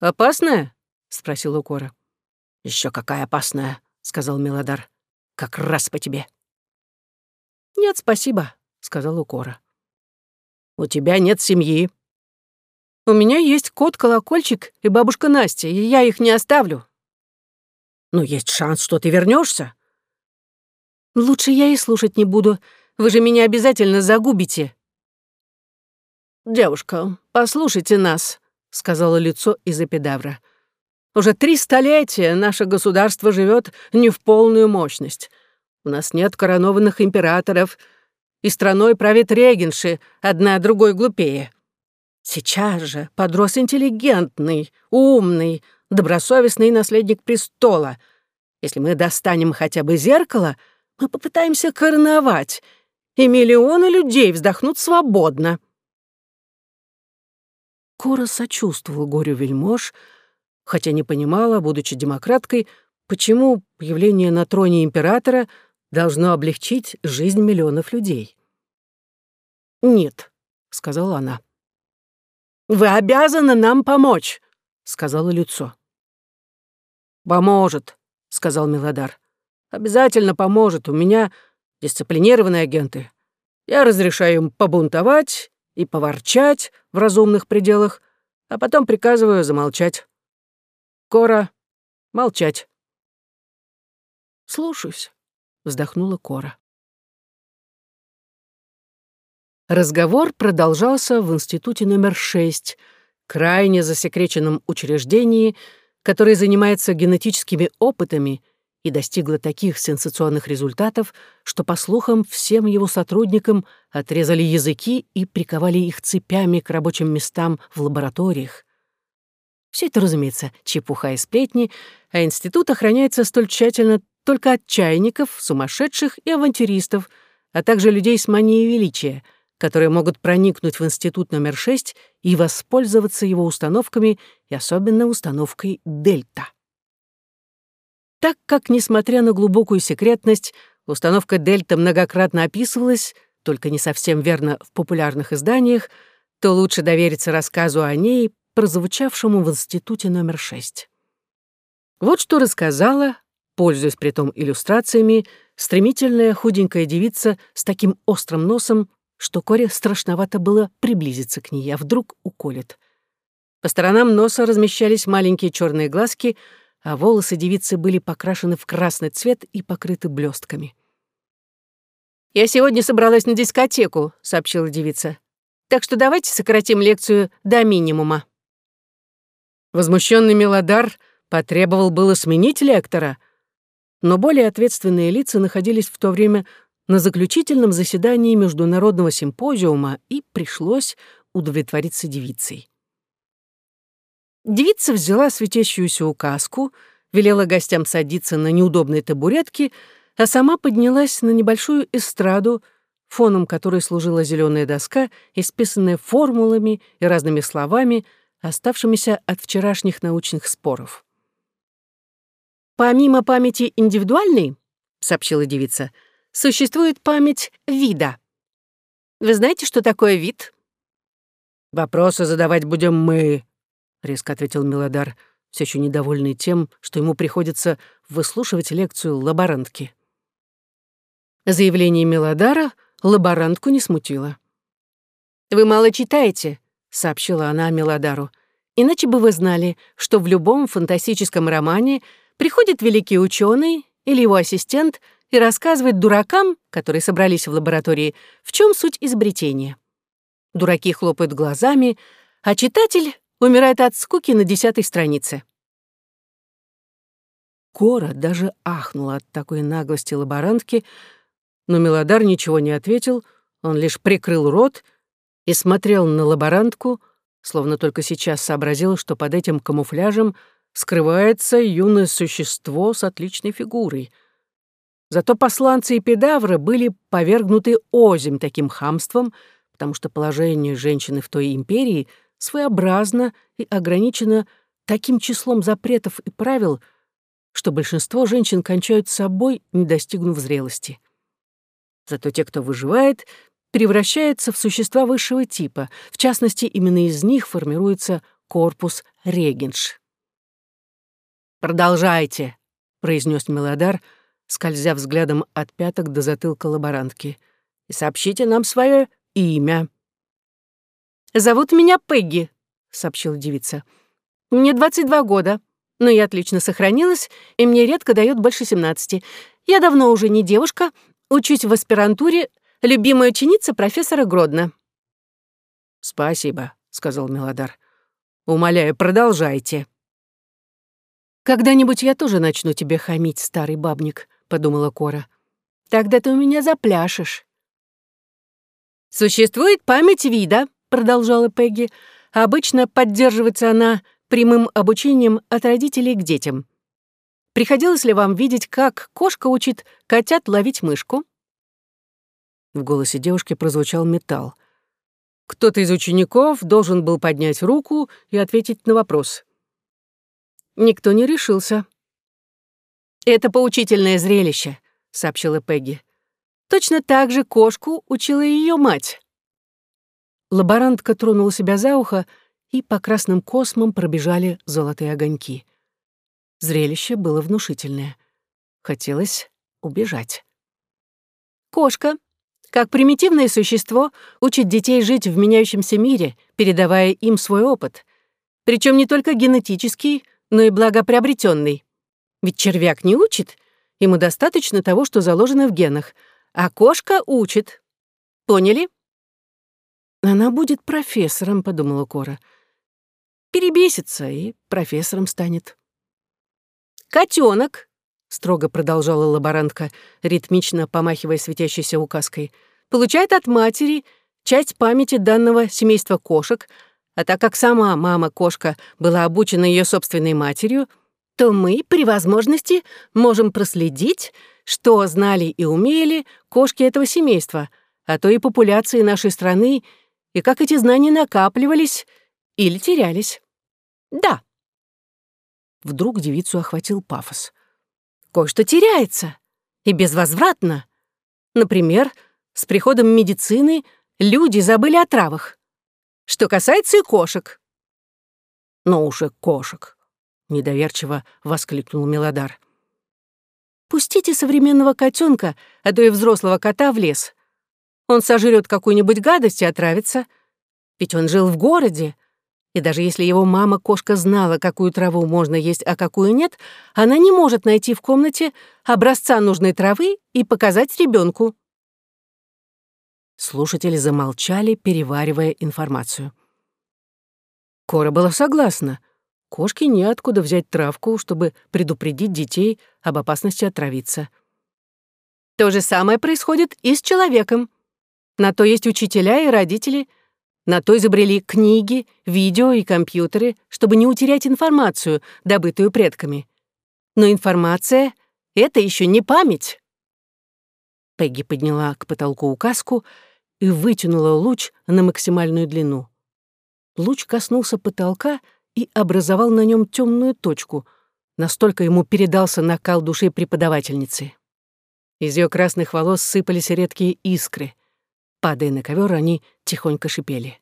«Опасная?» — спросил Укора. Еще какая опасная», — сказал Мелодар. «Как раз по тебе». «Нет, спасибо», — сказал Укора. «У тебя нет семьи». «У меня есть кот-колокольчик и бабушка Настя, и я их не оставлю». «Но есть шанс, что ты вернешься. «Лучше я и слушать не буду. Вы же меня обязательно загубите». «Девушка, послушайте нас», — сказала лицо из эпидавра. «Уже три столетия наше государство живет не в полную мощность. У нас нет коронованных императоров, и страной правит регенши, одна другой глупее. Сейчас же подрос интеллигентный, умный, добросовестный наследник престола. Если мы достанем хотя бы зеркало, мы попытаемся короновать, и миллионы людей вздохнут свободно. Кора сочувствовала горю вельмож, хотя не понимала, будучи демократкой, почему появление на троне императора — должно облегчить жизнь миллионов людей. «Нет», — сказала она. «Вы обязаны нам помочь», — сказала лицо. «Поможет», — сказал Милодар. «Обязательно поможет. У меня дисциплинированные агенты. Я разрешаю им побунтовать и поворчать в разумных пределах, а потом приказываю замолчать. Кора, молчать». «Слушаюсь» вздохнула Кора. Разговор продолжался в институте номер 6, крайне засекреченном учреждении, которое занимается генетическими опытами и достигло таких сенсационных результатов, что, по слухам, всем его сотрудникам отрезали языки и приковали их цепями к рабочим местам в лабораториях. Все это, разумеется, чепуха и сплетни, а институт охраняется столь тщательно только от чайников, сумасшедших и авантюристов, а также людей с манией величия, которые могут проникнуть в институт номер 6 и воспользоваться его установками и особенно установкой «Дельта». Так как, несмотря на глубокую секретность, установка «Дельта» многократно описывалась, только не совсем верно в популярных изданиях, то лучше довериться рассказу о ней, прозвучавшему в институте номер 6. Вот что рассказала пользуясь притом иллюстрациями, стремительная худенькая девица с таким острым носом, что Коре страшновато было приблизиться к ней, а вдруг уколет. По сторонам носа размещались маленькие черные глазки, а волосы девицы были покрашены в красный цвет и покрыты блестками. «Я сегодня собралась на дискотеку», — сообщила девица. «Так что давайте сократим лекцию до минимума». Возмущенный Мелодар потребовал было сменить лектора, но более ответственные лица находились в то время на заключительном заседании международного симпозиума и пришлось удовлетвориться девицей. Девица взяла светящуюся указку, велела гостям садиться на неудобные табуретки, а сама поднялась на небольшую эстраду, фоном которой служила зеленая доска, исписанная формулами и разными словами, оставшимися от вчерашних научных споров. «Помимо памяти индивидуальной, — сообщила девица, — существует память вида. Вы знаете, что такое вид?» «Вопросы задавать будем мы», — резко ответил Милодар, все еще недовольный тем, что ему приходится выслушивать лекцию лаборантки. Заявление Милодара лаборантку не смутило. «Вы мало читаете», — сообщила она Милодару. «Иначе бы вы знали, что в любом фантастическом романе приходит великий ученый или его ассистент и рассказывает дуракам, которые собрались в лаборатории, в чем суть изобретения. Дураки хлопают глазами, а читатель умирает от скуки на десятой странице. Кора даже ахнула от такой наглости лаборантки, но Мелодар ничего не ответил, он лишь прикрыл рот и смотрел на лаборантку, словно только сейчас сообразил, что под этим камуфляжем скрывается юное существо с отличной фигурой. Зато посланцы и педавры были повергнуты озим таким хамством, потому что положение женщины в той империи своеобразно и ограничено таким числом запретов и правил, что большинство женщин кончают собой, не достигнув зрелости. Зато те, кто выживает, превращаются в существа высшего типа. В частности, именно из них формируется корпус регенш. «Продолжайте», — произнес Мелодар, скользя взглядом от пяток до затылка лаборантки. «И сообщите нам свое имя». «Зовут меня Пегги», — сообщила девица. «Мне 22 года, но я отлично сохранилась, и мне редко дают больше 17. Я давно уже не девушка, Учусь в аспирантуре, любимая ученица профессора Гродно». «Спасибо», — сказал Мелодар. «Умоляю, продолжайте». «Когда-нибудь я тоже начну тебе хамить, старый бабник», — подумала Кора. «Тогда ты у меня запляшешь». «Существует память вида», — продолжала Пегги. «Обычно поддерживается она прямым обучением от родителей к детям. Приходилось ли вам видеть, как кошка учит котят ловить мышку?» В голосе девушки прозвучал металл. Кто-то из учеников должен был поднять руку и ответить на вопрос. Никто не решился. «Это поучительное зрелище», — сообщила Пегги. «Точно так же кошку учила ее мать». Лаборантка тронула себя за ухо, и по красным космам пробежали золотые огоньки. Зрелище было внушительное. Хотелось убежать. Кошка, как примитивное существо, учит детей жить в меняющемся мире, передавая им свой опыт. Причем не только генетический, но и благоприобретенный. Ведь червяк не учит, ему достаточно того, что заложено в генах, а кошка учит. Поняли? Она будет профессором, подумала Кора. Перебесится и профессором станет. «Котенок», — строго продолжала лаборантка, ритмично помахивая светящейся указкой, «получает от матери часть памяти данного семейства кошек, а так как сама мама-кошка была обучена ее собственной матерью, то мы, при возможности, можем проследить, что знали и умели кошки этого семейства, а то и популяции нашей страны, и как эти знания накапливались или терялись. Да, Вдруг девицу охватил пафос. Кое-что теряется. И безвозвратно. Например, с приходом медицины люди забыли о травах. Что касается и кошек. Но уже кошек, недоверчиво воскликнул Мелодар. Пустите современного котенка, а то и взрослого кота в лес. Он сожрет какую-нибудь гадость и отравится. Ведь он жил в городе, и даже если его мама-кошка знала, какую траву можно есть, а какую нет, она не может найти в комнате образца нужной травы и показать ребенку. Слушатели замолчали, переваривая информацию. Кора была согласна. Кошке неоткуда взять травку, чтобы предупредить детей об опасности отравиться. То же самое происходит и с человеком. На то есть учителя и родители — На то изобрели книги, видео и компьютеры, чтобы не утерять информацию, добытую предками. Но информация — это еще не память. Пегги подняла к потолку указку и вытянула луч на максимальную длину. Луч коснулся потолка и образовал на нем темную точку. Настолько ему передался накал души преподавательницы. Из ее красных волос сыпались редкие искры. Падая на ковер, они тихонько шипели.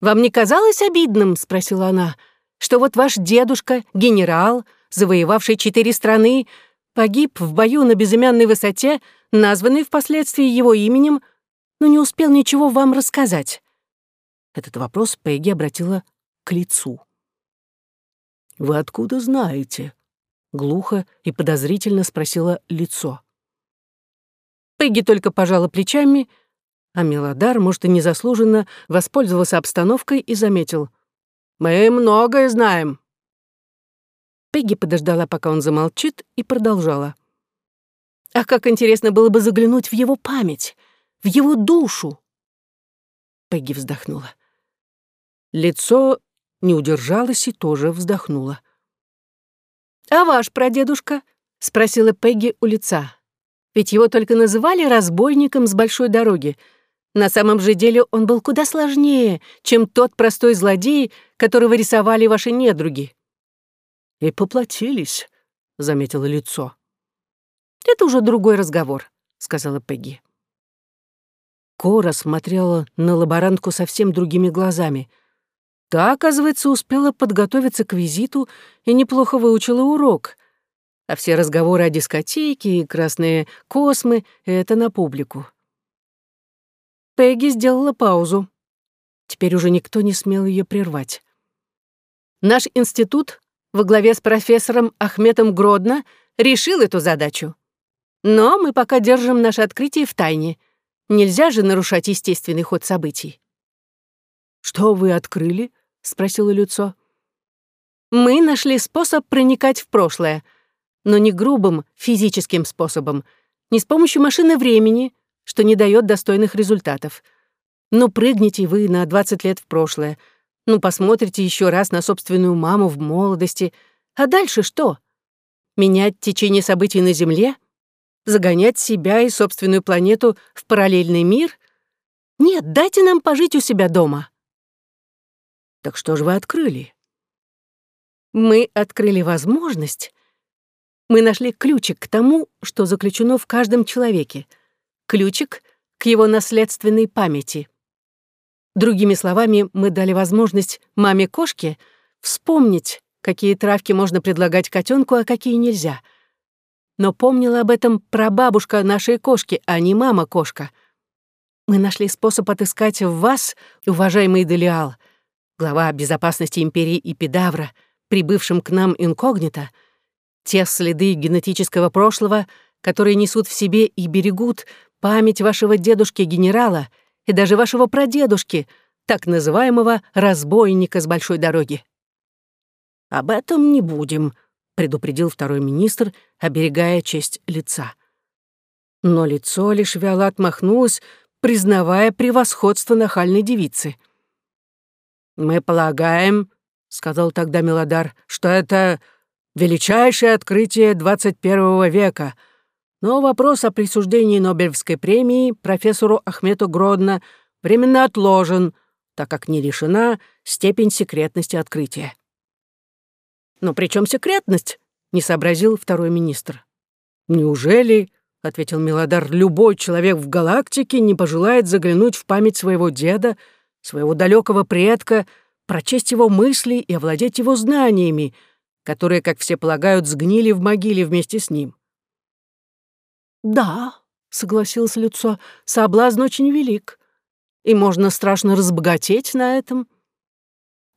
«Вам не казалось обидным, — спросила она, — что вот ваш дедушка, генерал, завоевавший четыре страны, погиб в бою на безымянной высоте, названный впоследствии его именем, но не успел ничего вам рассказать?» Этот вопрос Пегги обратила к лицу. «Вы откуда знаете?» глухо и подозрительно спросила лицо. Пегги только пожала плечами, а Мелодар, может, и незаслуженно, воспользовался обстановкой и заметил. «Мы многое знаем». Пегги подождала, пока он замолчит, и продолжала. «А как интересно было бы заглянуть в его память, в его душу!» Пегги вздохнула. Лицо не удержалось и тоже вздохнула. «А ваш прадедушка?» — спросила Пегги у лица. «Ведь его только называли разбойником с большой дороги. На самом же деле он был куда сложнее, чем тот простой злодей, которого рисовали ваши недруги». «И поплатились», — заметило лицо. «Это уже другой разговор», — сказала Пегги. Кора смотрела на лаборантку совсем другими глазами — Та, оказывается, успела подготовиться к визиту и неплохо выучила урок. А все разговоры о дискотеке и красные космы — это на публику. Пегги сделала паузу. Теперь уже никто не смел ее прервать. Наш институт во главе с профессором Ахметом Гродно решил эту задачу. Но мы пока держим наше открытие в тайне. Нельзя же нарушать естественный ход событий. «Что вы открыли?» — спросило лицо. «Мы нашли способ проникать в прошлое, но не грубым физическим способом, не с помощью машины времени, что не дает достойных результатов. Ну, прыгните вы на 20 лет в прошлое, ну, посмотрите еще раз на собственную маму в молодости. А дальше что? Менять течение событий на Земле? Загонять себя и собственную планету в параллельный мир? Нет, дайте нам пожить у себя дома. Так что же вы открыли? Мы открыли возможность. Мы нашли ключик к тому, что заключено в каждом человеке. Ключик к его наследственной памяти. Другими словами, мы дали возможность маме-кошке вспомнить, какие травки можно предлагать котенку, а какие нельзя. Но помнила об этом прабабушка нашей кошки, а не мама-кошка. Мы нашли способ отыскать в вас, уважаемый Делиал, глава безопасности империи Эпидавра, прибывшим к нам инкогнито, те следы генетического прошлого, которые несут в себе и берегут память вашего дедушки-генерала и даже вашего прадедушки, так называемого разбойника с большой дороги. «Об этом не будем», — предупредил второй министр, оберегая честь лица. Но лицо лишь вяло отмахнулось, признавая превосходство нахальной девицы — «Мы полагаем, — сказал тогда Мелодар, — что это величайшее открытие 21 века, но вопрос о присуждении Нобелевской премии профессору Ахмету Гродно временно отложен, так как не решена степень секретности открытия». «Но при чем секретность?» — не сообразил второй министр. «Неужели, — ответил Мелодар, — любой человек в галактике не пожелает заглянуть в память своего деда, — своего далекого предка, прочесть его мысли и овладеть его знаниями, которые, как все полагают, сгнили в могиле вместе с ним. «Да», — согласился лицо, — «соблазн очень велик, и можно страшно разбогатеть на этом».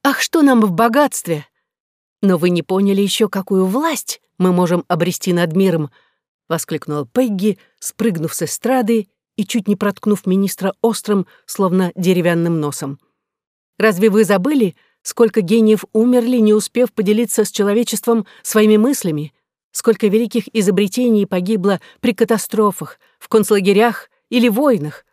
«Ах, что нам в богатстве! Но вы не поняли еще, какую власть мы можем обрести над миром», — воскликнула Пегги, спрыгнув с эстрады и чуть не проткнув министра острым, словно деревянным носом. «Разве вы забыли, сколько гениев умерли, не успев поделиться с человечеством своими мыслями? Сколько великих изобретений погибло при катастрофах, в концлагерях или войнах?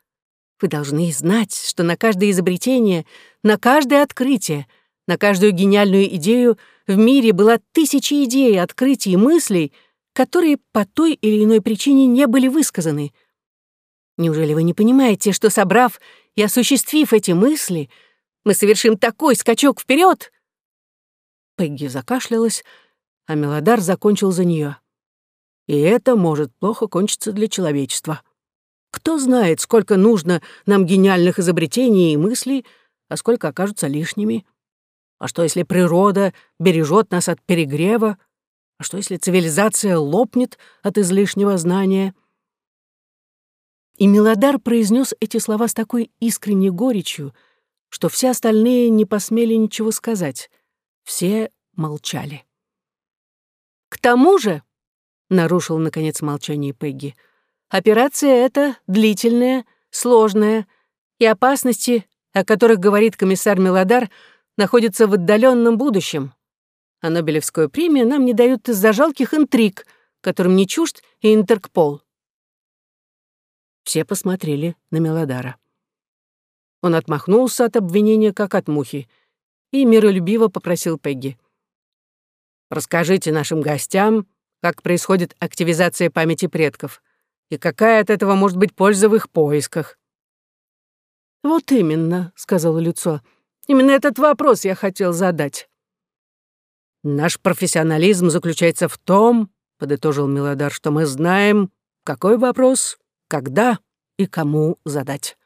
Вы должны знать, что на каждое изобретение, на каждое открытие, на каждую гениальную идею в мире была тысяча идей, открытий и мыслей, которые по той или иной причине не были высказаны. Неужели вы не понимаете, что, собрав и осуществив эти мысли, мы совершим такой скачок вперед? Пегги закашлялась, а Мелодар закончил за нее. И это может плохо кончиться для человечества. Кто знает, сколько нужно нам гениальных изобретений и мыслей, а сколько окажутся лишними. А что, если природа бережет нас от перегрева? А что, если цивилизация лопнет от излишнего знания? И Милодар произнес эти слова с такой искренней горечью, что все остальные не посмели ничего сказать. Все молчали. «К тому же», — нарушил, наконец, молчание Пегги, — Операция эта длительная, сложная, и опасности, о которых говорит комиссар Мелодар, находятся в отдаленном будущем. А Нобелевскую премию нам не дают из-за жалких интриг, которым не чужд и Интеркпол. Все посмотрели на Мелодара. Он отмахнулся от обвинения, как от мухи, и миролюбиво попросил Пегги. «Расскажите нашим гостям, как происходит активизация памяти предков и какая от этого может быть польза в их поисках. «Вот именно», — сказала Люцо. «Именно этот вопрос я хотел задать». «Наш профессионализм заключается в том, — подытожил Милодар, — что мы знаем, какой вопрос, когда и кому задать».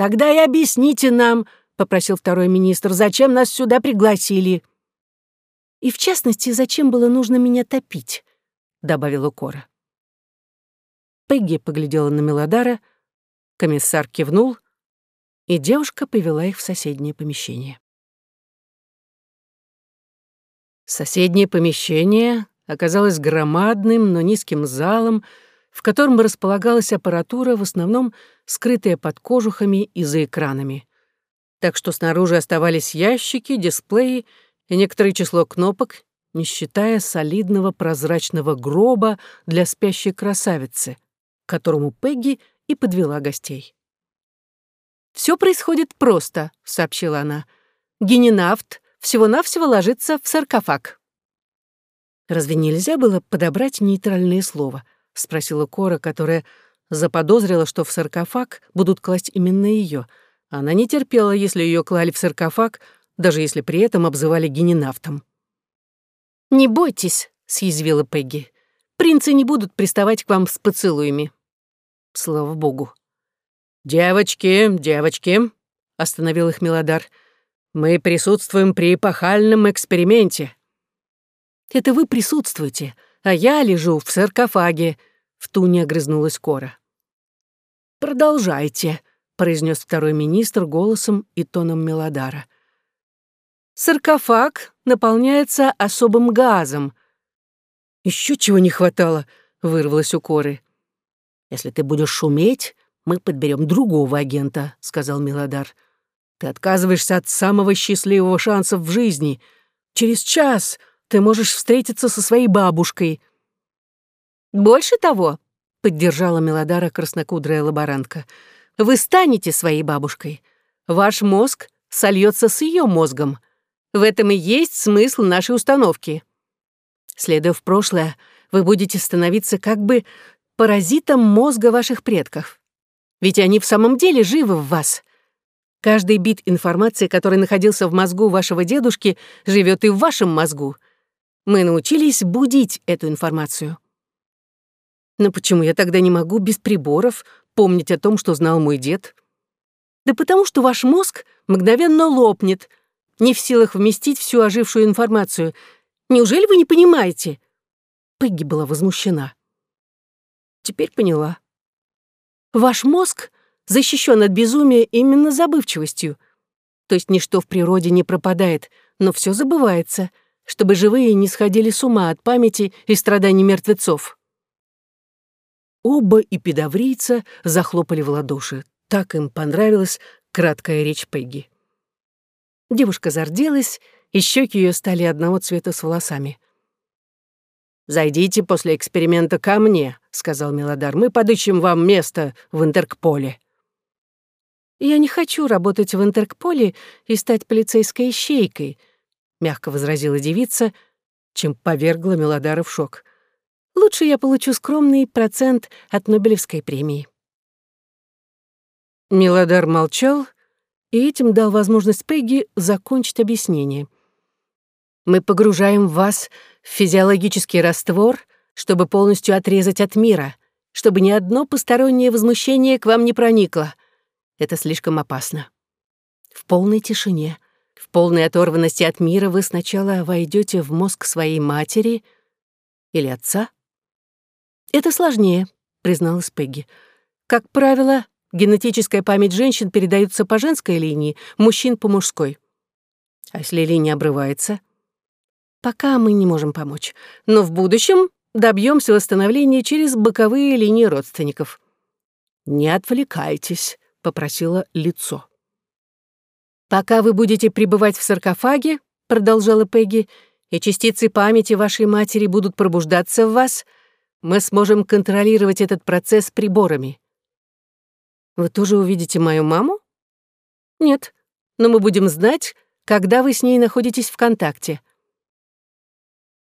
«Тогда и объясните нам», — попросил второй министр, — «зачем нас сюда пригласили?» «И в частности, зачем было нужно меня топить?» — добавила Кора. Пегги поглядела на Мелодара, комиссар кивнул, и девушка повела их в соседнее помещение. Соседнее помещение оказалось громадным, но низким залом, в котором располагалась аппаратура, в основном скрытая под кожухами и за экранами. Так что снаружи оставались ящики, дисплеи и некоторое число кнопок, не считая солидного прозрачного гроба для спящей красавицы — которому Пегги и подвела гостей. «Все происходит просто», — сообщила она. «Генинавт всего-навсего ложится в саркофаг». «Разве нельзя было подобрать нейтральное слово?» — спросила Кора, которая заподозрила, что в саркофаг будут класть именно ее. Она не терпела, если ее клали в саркофаг, даже если при этом обзывали генинавтом. «Не бойтесь», — съязвила Пегги. «Принцы не будут приставать к вам с поцелуями». Слава богу. «Девочки, девочки», — остановил их Мелодар, — «мы присутствуем при эпохальном эксперименте». «Это вы присутствуете, а я лежу в саркофаге», — в туне огрызнулась Кора. «Продолжайте», — произнес второй министр голосом и тоном Мелодара. «Саркофаг наполняется особым газом». «Еще чего не хватало», — вырвалось у Коры. «Если ты будешь шуметь, мы подберем другого агента», — сказал Милодар. «Ты отказываешься от самого счастливого шанса в жизни. Через час ты можешь встретиться со своей бабушкой». «Больше того», — поддержала Милодара краснокудрая лаборантка, «вы станете своей бабушкой. Ваш мозг сольется с ее мозгом. В этом и есть смысл нашей установки. Следуя в прошлое, вы будете становиться как бы паразитом мозга ваших предков. Ведь они в самом деле живы в вас. Каждый бит информации, который находился в мозгу вашего дедушки, живет и в вашем мозгу. Мы научились будить эту информацию. Но почему я тогда не могу без приборов помнить о том, что знал мой дед? Да потому что ваш мозг мгновенно лопнет, не в силах вместить всю ожившую информацию. Неужели вы не понимаете? Пегги была возмущена. Теперь поняла. Ваш мозг защищен от безумия именно забывчивостью. То есть ничто в природе не пропадает, но все забывается, чтобы живые не сходили с ума от памяти и страданий мертвецов. Оба эпидаврийца захлопали в ладоши. Так им понравилась краткая речь Пегги. Девушка зарделась, и щеки ее стали одного цвета с волосами. «Зайдите после эксперимента ко мне», — сказал Мелодар. «Мы подыщем вам место в Интеркполе». «Я не хочу работать в Интерполе и стать полицейской ищейкой», — мягко возразила девица, чем повергла Мелодара в шок. «Лучше я получу скромный процент от Нобелевской премии». Мелодар молчал и этим дал возможность Пегги закончить объяснение. «Мы погружаем вас в физиологический раствор, чтобы полностью отрезать от мира, чтобы ни одно постороннее возмущение к вам не проникло. Это слишком опасно. В полной тишине, в полной оторванности от мира вы сначала войдете в мозг своей матери или отца. Это сложнее, призналась Пегги. Как правило, генетическая память женщин передается по женской линии, мужчин по мужской. А если линия обрывается? Пока мы не можем помочь, но в будущем добьемся восстановления через боковые линии родственников. Не отвлекайтесь, — попросила лицо. «Пока вы будете пребывать в саркофаге», — продолжала Пегги, «и частицы памяти вашей матери будут пробуждаться в вас, мы сможем контролировать этот процесс приборами». «Вы тоже увидите мою маму?» «Нет, но мы будем знать, когда вы с ней находитесь в контакте».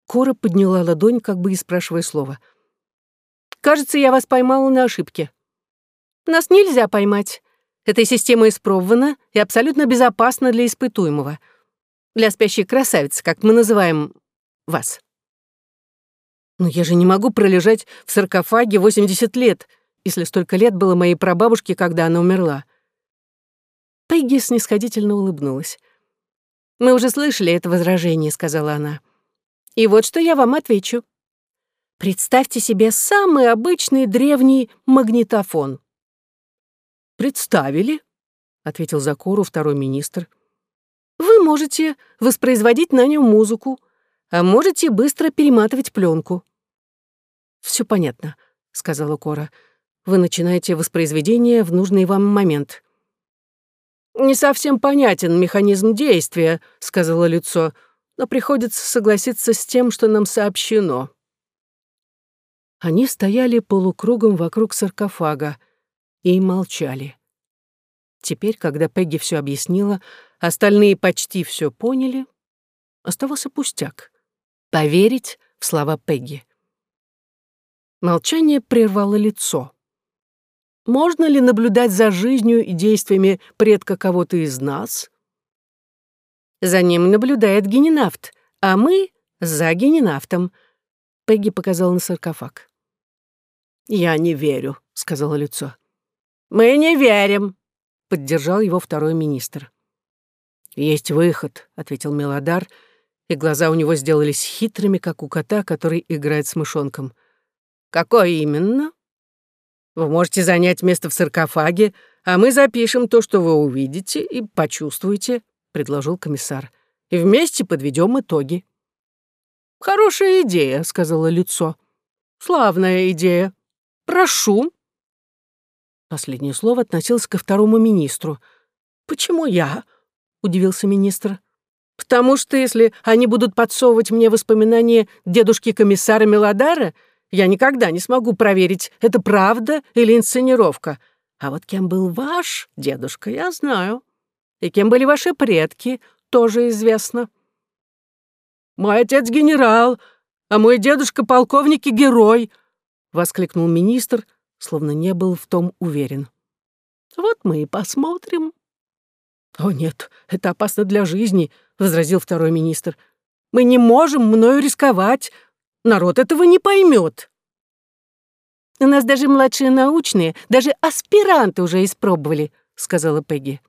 Кора подняла ладонь, как бы и спрашивая слово. «Кажется, я вас поймала на ошибке». «Нас нельзя поймать. Эта система испробована и абсолютно безопасна для испытуемого. Для спящей красавицы, как мы называем вас. Но я же не могу пролежать в саркофаге 80 лет, если столько лет было моей прабабушке, когда она умерла. Пегги снисходительно улыбнулась. «Мы уже слышали это возражение», — сказала она. «И вот что я вам отвечу. Представьте себе самый обычный древний магнитофон. «Представили», — ответил Закору второй министр. «Вы можете воспроизводить на нем музыку, а можете быстро перематывать пленку». Все понятно», — сказала Кора. «Вы начинаете воспроизведение в нужный вам момент». «Не совсем понятен механизм действия», — сказала лицо, «но приходится согласиться с тем, что нам сообщено». Они стояли полукругом вокруг саркофага и молчали. Теперь, когда Пегги все объяснила, остальные почти все поняли, оставался пустяк — поверить в слова Пегги. Молчание прервало лицо. Можно ли наблюдать за жизнью и действиями предка кого-то из нас? За ним наблюдает генинавт, а мы — за генинавтом. Пегги показала на саркофаг. «Я не верю», — сказала лицо. «Мы не верим», — поддержал его второй министр. «Есть выход», — ответил Мелодар, и глаза у него сделались хитрыми, как у кота, который играет с мышонком. «Какой именно?» «Вы можете занять место в саркофаге, а мы запишем то, что вы увидите и почувствуете», — предложил комиссар. «И вместе подведем итоги». «Хорошая идея», — сказала лицо. «Славная идея. Прошу». Последнее слово относилось ко второму министру. «Почему я?» — удивился министр. «Потому что если они будут подсовывать мне воспоминания дедушки-комиссара Мелодара, я никогда не смогу проверить, это правда или инсценировка. А вот кем был ваш дедушка, я знаю. И кем были ваши предки, тоже известно». «Мой отец генерал, а мой дедушка полковник и герой», — воскликнул министр, — словно не был в том уверен. «Вот мы и посмотрим». «О нет, это опасно для жизни», — возразил второй министр. «Мы не можем мною рисковать. Народ этого не поймет». «У нас даже младшие научные, даже аспиранты уже испробовали», — сказала Пегги.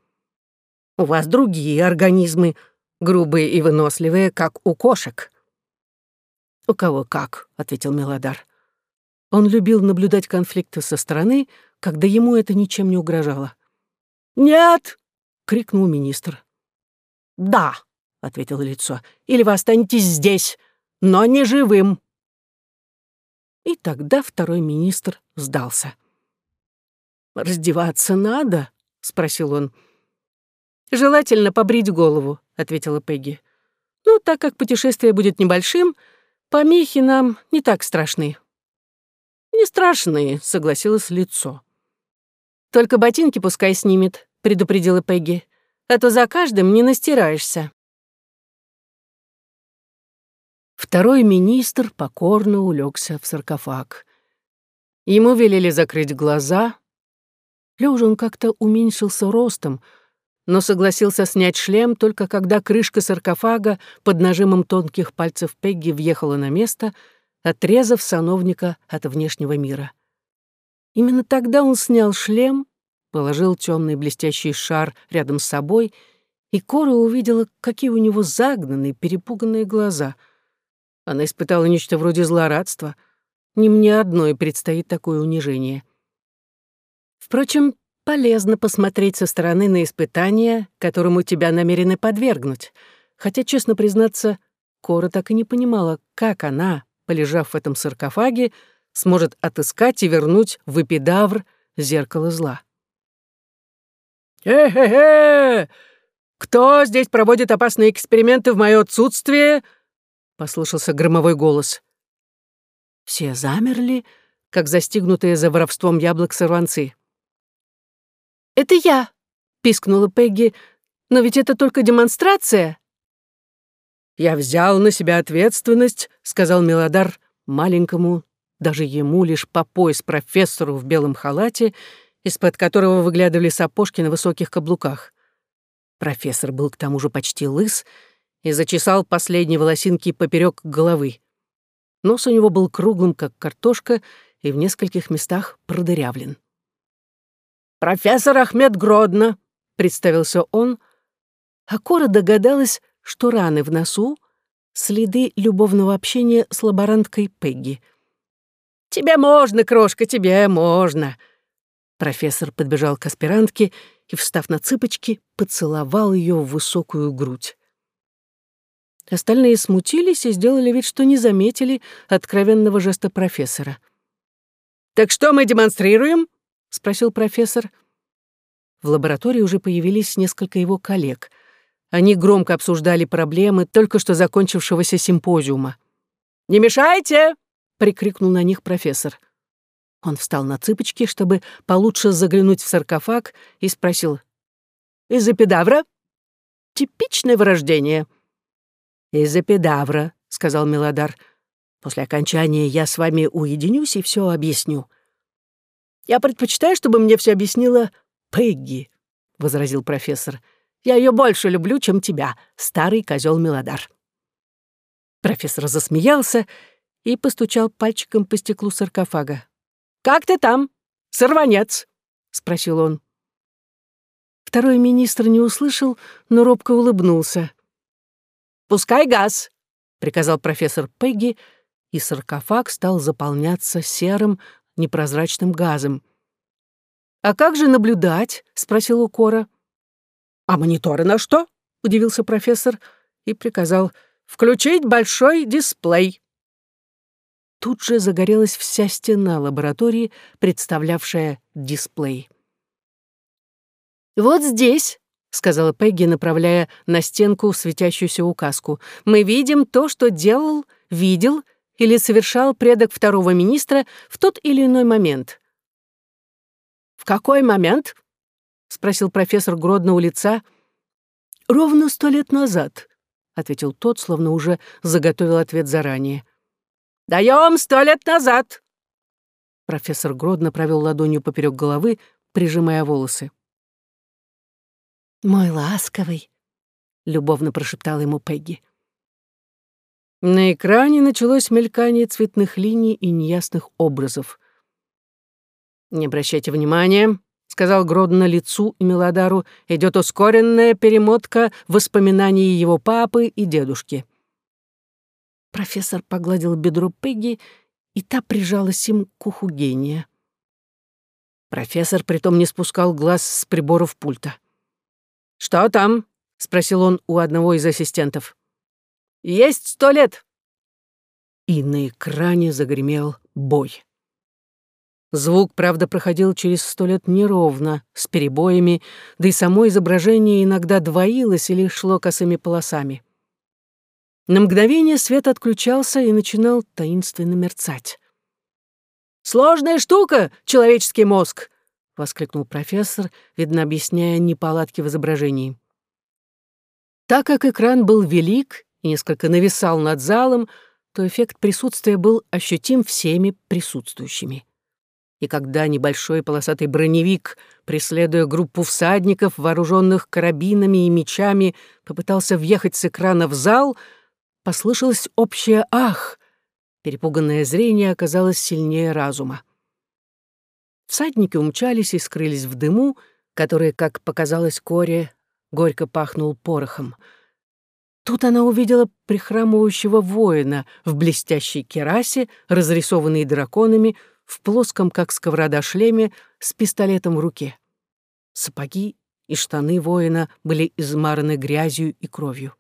«У вас другие организмы, грубые и выносливые, как у кошек». «У кого как», — ответил Мелодар. Он любил наблюдать конфликты со стороны, когда ему это ничем не угрожало. «Нет!» — крикнул министр. «Да!» — ответило лицо. «Или вы останетесь здесь, но не живым!» И тогда второй министр сдался. «Раздеваться надо?» — спросил он. «Желательно побрить голову», — ответила Пегги. «Ну, так как путешествие будет небольшим, помехи нам не так страшны». «Не страшные», — согласилось лицо. «Только ботинки пускай снимет», — предупредила Пегги, «а то за каждым не настираешься». Второй министр покорно улегся в саркофаг. Ему велели закрыть глаза. Лежа он как-то уменьшился ростом, но согласился снять шлем только когда крышка саркофага под нажимом тонких пальцев Пегги въехала на место, отрезав сановника от внешнего мира. Именно тогда он снял шлем, положил темный блестящий шар рядом с собой, и Кора увидела, какие у него загнанные, перепуганные глаза — она испытала нечто вроде злорадства. Не мне одной предстоит такое унижение. Впрочем, полезно посмотреть со стороны на испытание, которому тебя намерены подвергнуть. Хотя, честно признаться, Кора так и не понимала, как она, полежав в этом саркофаге, сможет отыскать и вернуть в эпидавр зеркало зла. «Э-э-э! Кто здесь проводит опасные эксперименты в мое отсутствие?» послышался громовой голос. Все замерли, как застигнутые за воровством яблок сорванцы. «Это я!» — пискнула Пегги. «Но ведь это только демонстрация!» «Я взял на себя ответственность», — сказал Мелодар маленькому, даже ему лишь по пояс профессору в белом халате, из-под которого выглядывали сапожки на высоких каблуках. Профессор был к тому же почти лыс — и зачесал последние волосинки поперек головы. Нос у него был круглым, как картошка, и в нескольких местах продырявлен. «Профессор Ахмед Гродно», — представился он, а Кора догадалась, что раны в носу — следы любовного общения с лаборанткой Пегги. «Тебе можно, крошка, тебе можно!» Профессор подбежал к аспирантке и, встав на цыпочки, поцеловал ее в высокую грудь. Остальные смутились и сделали вид, что не заметили откровенного жеста профессора. «Так что мы демонстрируем?» — спросил профессор. В лаборатории уже появились несколько его коллег. Они громко обсуждали проблемы только что закончившегося симпозиума. «Не мешайте!» — прикрикнул на них профессор. Он встал на цыпочки, чтобы получше заглянуть в саркофаг, и спросил. «Из эпидавра?» «Типичное вырождение», «Из-за педавра», — сказал Мелодар. «После окончания я с вами уединюсь и все объясню». «Я предпочитаю, чтобы мне все объяснила Пегги», — возразил профессор. «Я ее больше люблю, чем тебя, старый козел Мелодар». Профессор засмеялся и постучал пальчиком по стеклу саркофага. «Как ты там, сорванец?» — спросил он. Второй министр не услышал, но робко улыбнулся. «Пускай газ!» — приказал профессор Пегги, и саркофаг стал заполняться серым, непрозрачным газом. «А как же наблюдать?» — спросил Укора. «А мониторы на что?» — удивился профессор и приказал «включить большой дисплей». Тут же загорелась вся стена лаборатории, представлявшая дисплей. «Вот здесь», — сказала Пегги, направляя на стенку светящуюся указку. «Мы видим то, что делал, видел или совершал предок второго министра в тот или иной момент». «В какой момент?» — спросил профессор гродного лица. «Ровно сто лет назад», — ответил тот, словно уже заготовил ответ заранее. «Даем сто лет назад!» Профессор Гродно провел ладонью поперек головы, прижимая волосы. «Мой ласковый», — любовно прошептала ему Пегги. На экране началось мелькание цветных линий и неясных образов. «Не обращайте внимания», — сказал Гродно лицу и Мелодару, «идет ускоренная перемотка воспоминаний его папы и дедушки». Профессор погладил бедро Пегги, и та прижалась им к уху гения. Профессор притом не спускал глаз с приборов пульта. «Что там?» — спросил он у одного из ассистентов. «Есть сто лет!» И на экране загремел бой. Звук, правда, проходил через сто лет неровно, с перебоями, да и само изображение иногда двоилось или шло косыми полосами. На мгновение свет отключался и начинал таинственно мерцать. «Сложная штука, человеческий мозг!» — воскликнул профессор, видно, объясняя неполадки в изображении. Так как экран был велик и несколько нависал над залом, то эффект присутствия был ощутим всеми присутствующими. И когда небольшой полосатый броневик, преследуя группу всадников, вооруженных карабинами и мечами, попытался въехать с экрана в зал, послышалось общее «ах!». Перепуганное зрение оказалось сильнее разума. Всадники умчались и скрылись в дыму, который, как показалось Коре, горько пахнул порохом. Тут она увидела прихрамывающего воина в блестящей керасе, разрисованной драконами, в плоском, как сковорода, шлеме, с пистолетом в руке. Сапоги и штаны воина были измараны грязью и кровью.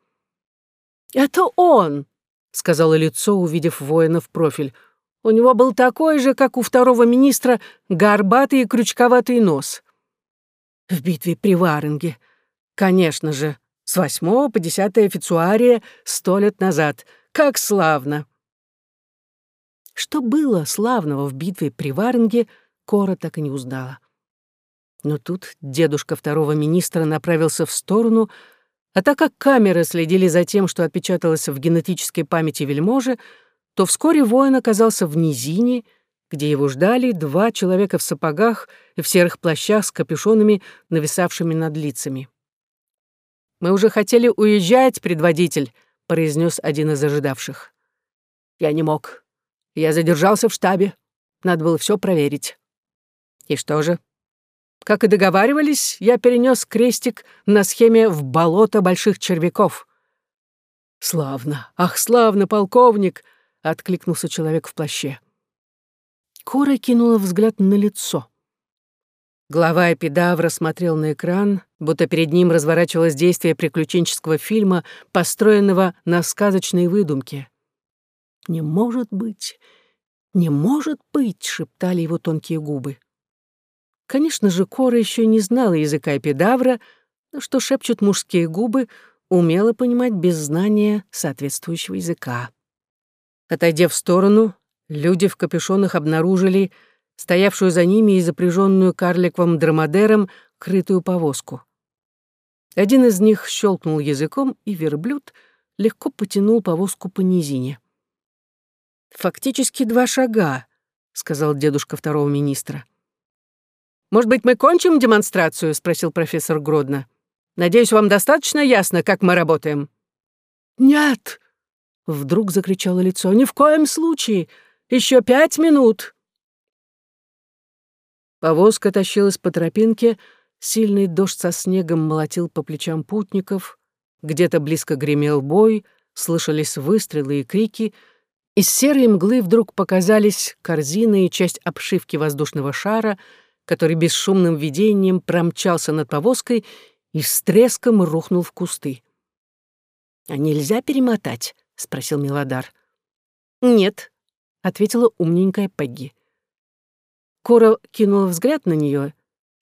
«Это он!» — сказала лицо, увидев воина в профиль. «У него был такой же, как у второго министра, горбатый и крючковатый нос». «В битве при Варенге. Конечно же, с восьмого по десятое фицуария сто лет назад. Как славно!» Что было славного в битве при Варенге, Кора так и не узнала. Но тут дедушка второго министра направился в сторону, а так как камеры следили за тем, что отпечаталось в генетической памяти вельможи, то вскоре воин оказался в низине, где его ждали два человека в сапогах и в серых плащах с капюшонами, нависавшими над лицами. «Мы уже хотели уезжать, предводитель», — произнес один из ожидавших. «Я не мог. Я задержался в штабе. Надо было все проверить». «И что же?» Как и договаривались, я перенес крестик на схеме в болото больших червяков. «Славно! Ах, славно, полковник!» — откликнулся человек в плаще. Кора кинула взгляд на лицо. Глава эпидавра смотрел на экран, будто перед ним разворачивалось действие приключенческого фильма, построенного на сказочной выдумке. «Не может быть! Не может быть!» — шептали его тонкие губы. Конечно же, Кора еще не знала языка эпидавра, но что шепчут мужские губы, умела понимать без знания соответствующего языка. Отойдя в сторону, люди в капюшонах обнаружили стоявшую за ними и запряженную карликовым драмадером крытую повозку. Один из них щелкнул языком, и верблюд легко потянул повозку по низине. «Фактически два шага», — сказал дедушка второго министра. «Может быть, мы кончим демонстрацию?» — спросил профессор Гродно. «Надеюсь, вам достаточно ясно, как мы работаем?» «Нет!» — вдруг закричало лицо. «Ни в коем случае! Еще пять минут!» Повозка тащилась по тропинке, сильный дождь со снегом молотил по плечам путников, где-то близко гремел бой, слышались выстрелы и крики. Из серой мглы вдруг показались корзины и часть обшивки воздушного шара — который бесшумным видением промчался над повозкой и с треском рухнул в кусты. «А нельзя перемотать?» — спросил Милодар. «Нет», — ответила умненькая Пегги. Кора кинула взгляд на нее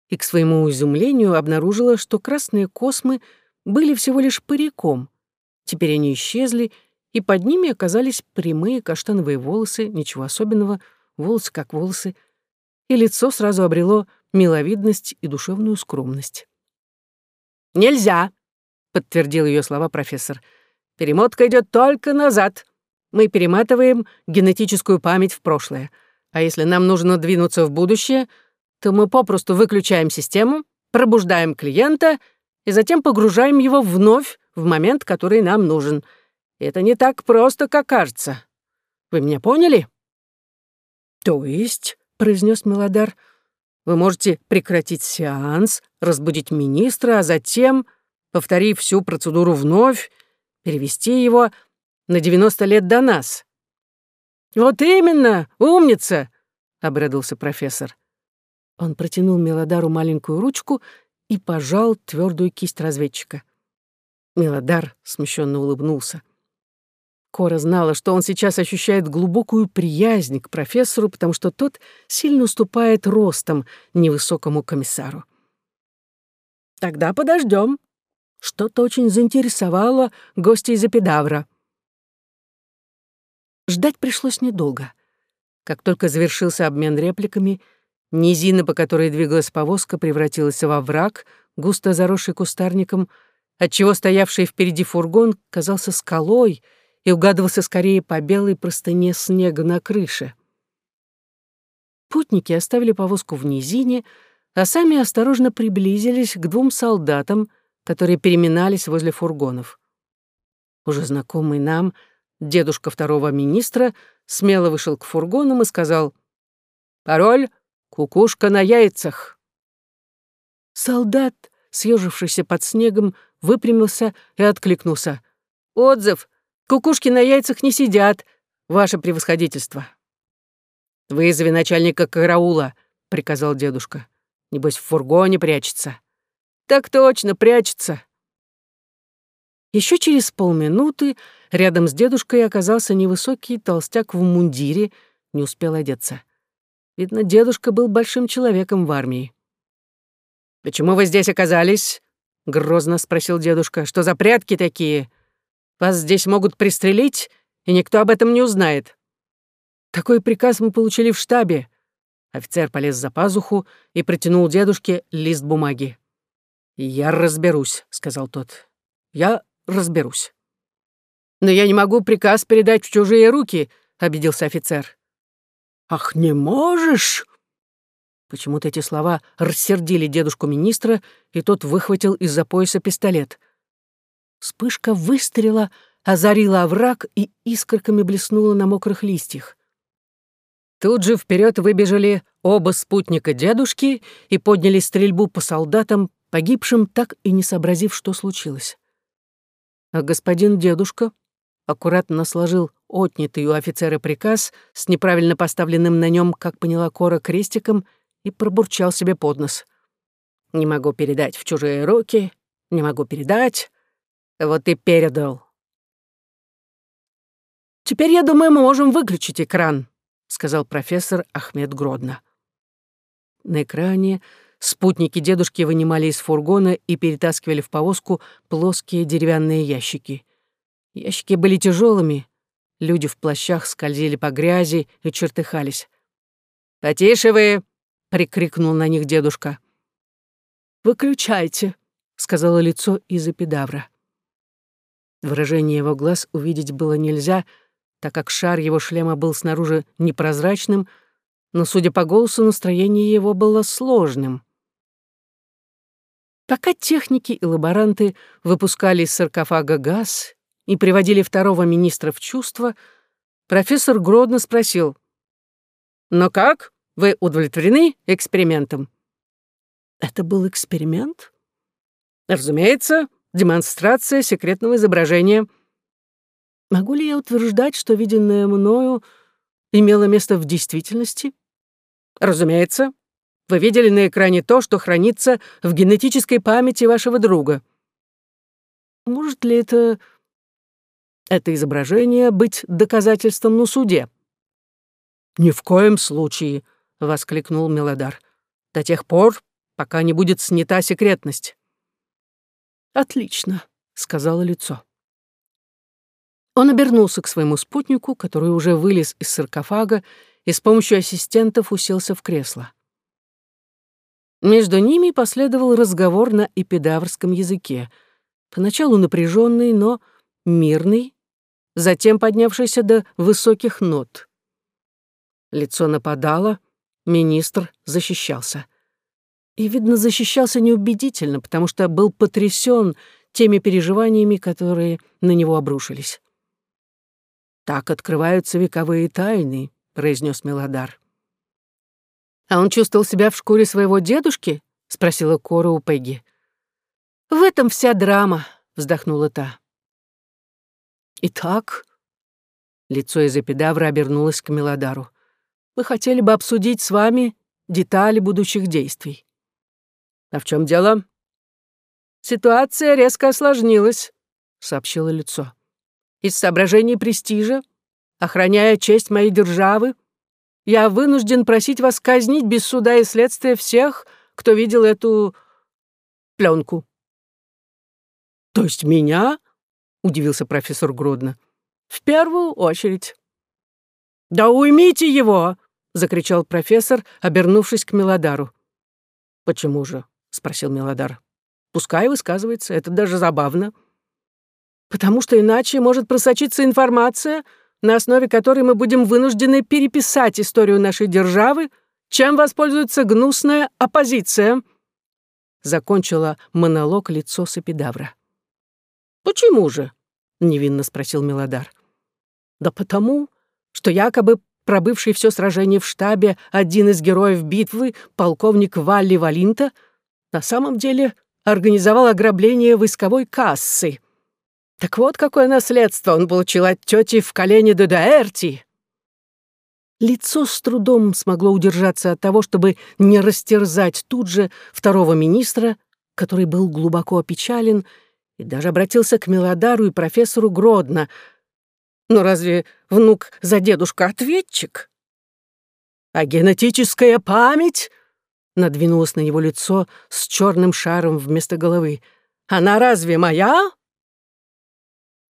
и, к своему изумлению, обнаружила, что красные космы были всего лишь париком. Теперь они исчезли, и под ними оказались прямые каштановые волосы, ничего особенного, волосы как волосы — и лицо сразу обрело миловидность и душевную скромность. «Нельзя!» — подтвердил ее слова профессор. «Перемотка идет только назад. Мы перематываем генетическую память в прошлое. А если нам нужно двинуться в будущее, то мы попросту выключаем систему, пробуждаем клиента и затем погружаем его вновь в момент, который нам нужен. Это не так просто, как кажется. Вы меня поняли?» «То есть?» — произнес Мелодар. «Вы можете прекратить сеанс, разбудить министра, а затем, повторив всю процедуру вновь, перевести его на 90 лет до нас». «Вот именно, умница!» — обрадовался профессор. Он протянул Мелодару маленькую ручку и пожал твердую кисть разведчика. Мелодар смущенно улыбнулся. Кора знала, что он сейчас ощущает глубокую приязнь к профессору, потому что тот сильно уступает ростом невысокому комиссару. «Тогда подождем. Что-то очень заинтересовало гостя из Эпидавра. Ждать пришлось недолго. Как только завершился обмен репликами, Низина, по которой двигалась повозка, превратилась во враг, густо заросший кустарником, отчего стоявший впереди фургон казался скалой и угадывался скорее по белой простыне снега на крыше. Путники оставили повозку в низине, а сами осторожно приблизились к двум солдатам, которые переминались возле фургонов. Уже знакомый нам, дедушка второго министра, смело вышел к фургонам и сказал «Пароль — кукушка на яйцах». Солдат, съежившийся под снегом, выпрямился и откликнулся. «Отзыв! Кукушки на яйцах не сидят, ваше превосходительство!» «Вызови начальника караула», — приказал дедушка. «Небось, в фургоне прячется». «Так точно, прячется». Еще через полминуты рядом с дедушкой оказался невысокий толстяк в мундире, не успел одеться. Видно, дедушка был большим человеком в армии. «Почему вы здесь оказались?» — грозно спросил дедушка. «Что за прятки такие? Вас здесь могут пристрелить, и никто об этом не узнает». Такой приказ мы получили в штабе. Офицер полез за пазуху и протянул дедушке лист бумаги. «Я разберусь», — сказал тот. «Я разберусь». «Но я не могу приказ передать в чужие руки», — обиделся офицер. «Ах, не можешь?» Почему-то эти слова рассердили дедушку министра, и тот выхватил из-за пояса пистолет. Вспышка выстрела, озарила овраг и искорками блеснула на мокрых листьях. Тут же вперед выбежали оба спутника дедушки и подняли стрельбу по солдатам, погибшим, так и не сообразив, что случилось. А господин дедушка аккуратно сложил отнятый у офицера приказ с неправильно поставленным на нем, как поняла Кора, крестиком и пробурчал себе под нос. «Не могу передать в чужие руки, не могу передать. Вот и передал». «Теперь, я думаю, мы можем выключить экран», — сказал профессор Ахмед Гродно. На экране спутники дедушки вынимали из фургона и перетаскивали в повозку плоские деревянные ящики. Ящики были тяжелыми, люди в плащах скользили по грязи и чертыхались. «Потише вы!» — прикрикнул на них дедушка. «Выключайте», — сказала лицо из эпидавра. Выражение его глаз увидеть было нельзя — так как шар его шлема был снаружи непрозрачным, но, судя по голосу, настроение его было сложным. Пока техники и лаборанты выпускали из саркофага газ и приводили второго министра в чувство, профессор Гродно спросил, «Но как? Вы удовлетворены экспериментом?» «Это был эксперимент?» «Разумеется, демонстрация секретного изображения. Могу ли я утверждать, что виденное мною имело место в действительности? Разумеется. Вы видели на экране то, что хранится в генетической памяти вашего друга. Может ли это... это изображение быть доказательством на суде? «Ни в коем случае», — воскликнул Мелодар. «До тех пор, пока не будет снята секретность». «Отлично», — сказала лицо. Он обернулся к своему спутнику, который уже вылез из саркофага и с помощью ассистентов уселся в кресло. Между ними последовал разговор на эпидаврском языке, поначалу напряженный, но мирный, затем поднявшийся до высоких нот. Лицо нападало, министр защищался. И, видно, защищался неубедительно, потому что был потрясен теми переживаниями, которые на него обрушились. «Так открываются вековые тайны», — произнес Мелодар. «А он чувствовал себя в шкуре своего дедушки?» — спросила Кора у Пегги. «В этом вся драма», — вздохнула та. «Итак...» — лицо из эпидавра обернулось к Мелодару. «Мы хотели бы обсудить с вами детали будущих действий». «А в чем дело?» «Ситуация резко осложнилась», — сообщило лицо из соображений престижа, охраняя честь моей державы, я вынужден просить вас казнить без суда и следствия всех, кто видел эту пленку. То есть меня? удивился профессор Гродно. В первую очередь. Да уймите его! закричал профессор, обернувшись к Мелодару. «Почему же?» — спросил Мелодар. «Пускай высказывается, это даже забавно». «Потому что иначе может просочиться информация, на основе которой мы будем вынуждены переписать историю нашей державы, чем воспользуется гнусная оппозиция», — закончила монолог лицо Сапидавра. «Почему же?» — невинно спросил Мелодар. «Да потому, что якобы пробывший все сражение в штабе один из героев битвы, полковник Валли Валинта, на самом деле организовал ограбление войсковой кассы. Так вот, какое наследство он получил от тети в колене Дедаэрти. Лицо с трудом смогло удержаться от того, чтобы не растерзать тут же второго министра, который был глубоко опечален и даже обратился к Мелодару и профессору Гродно — но разве внук за дедушка ответчик? А генетическая память? Надвинулось на него лицо с черным шаром вместо головы. Она разве моя?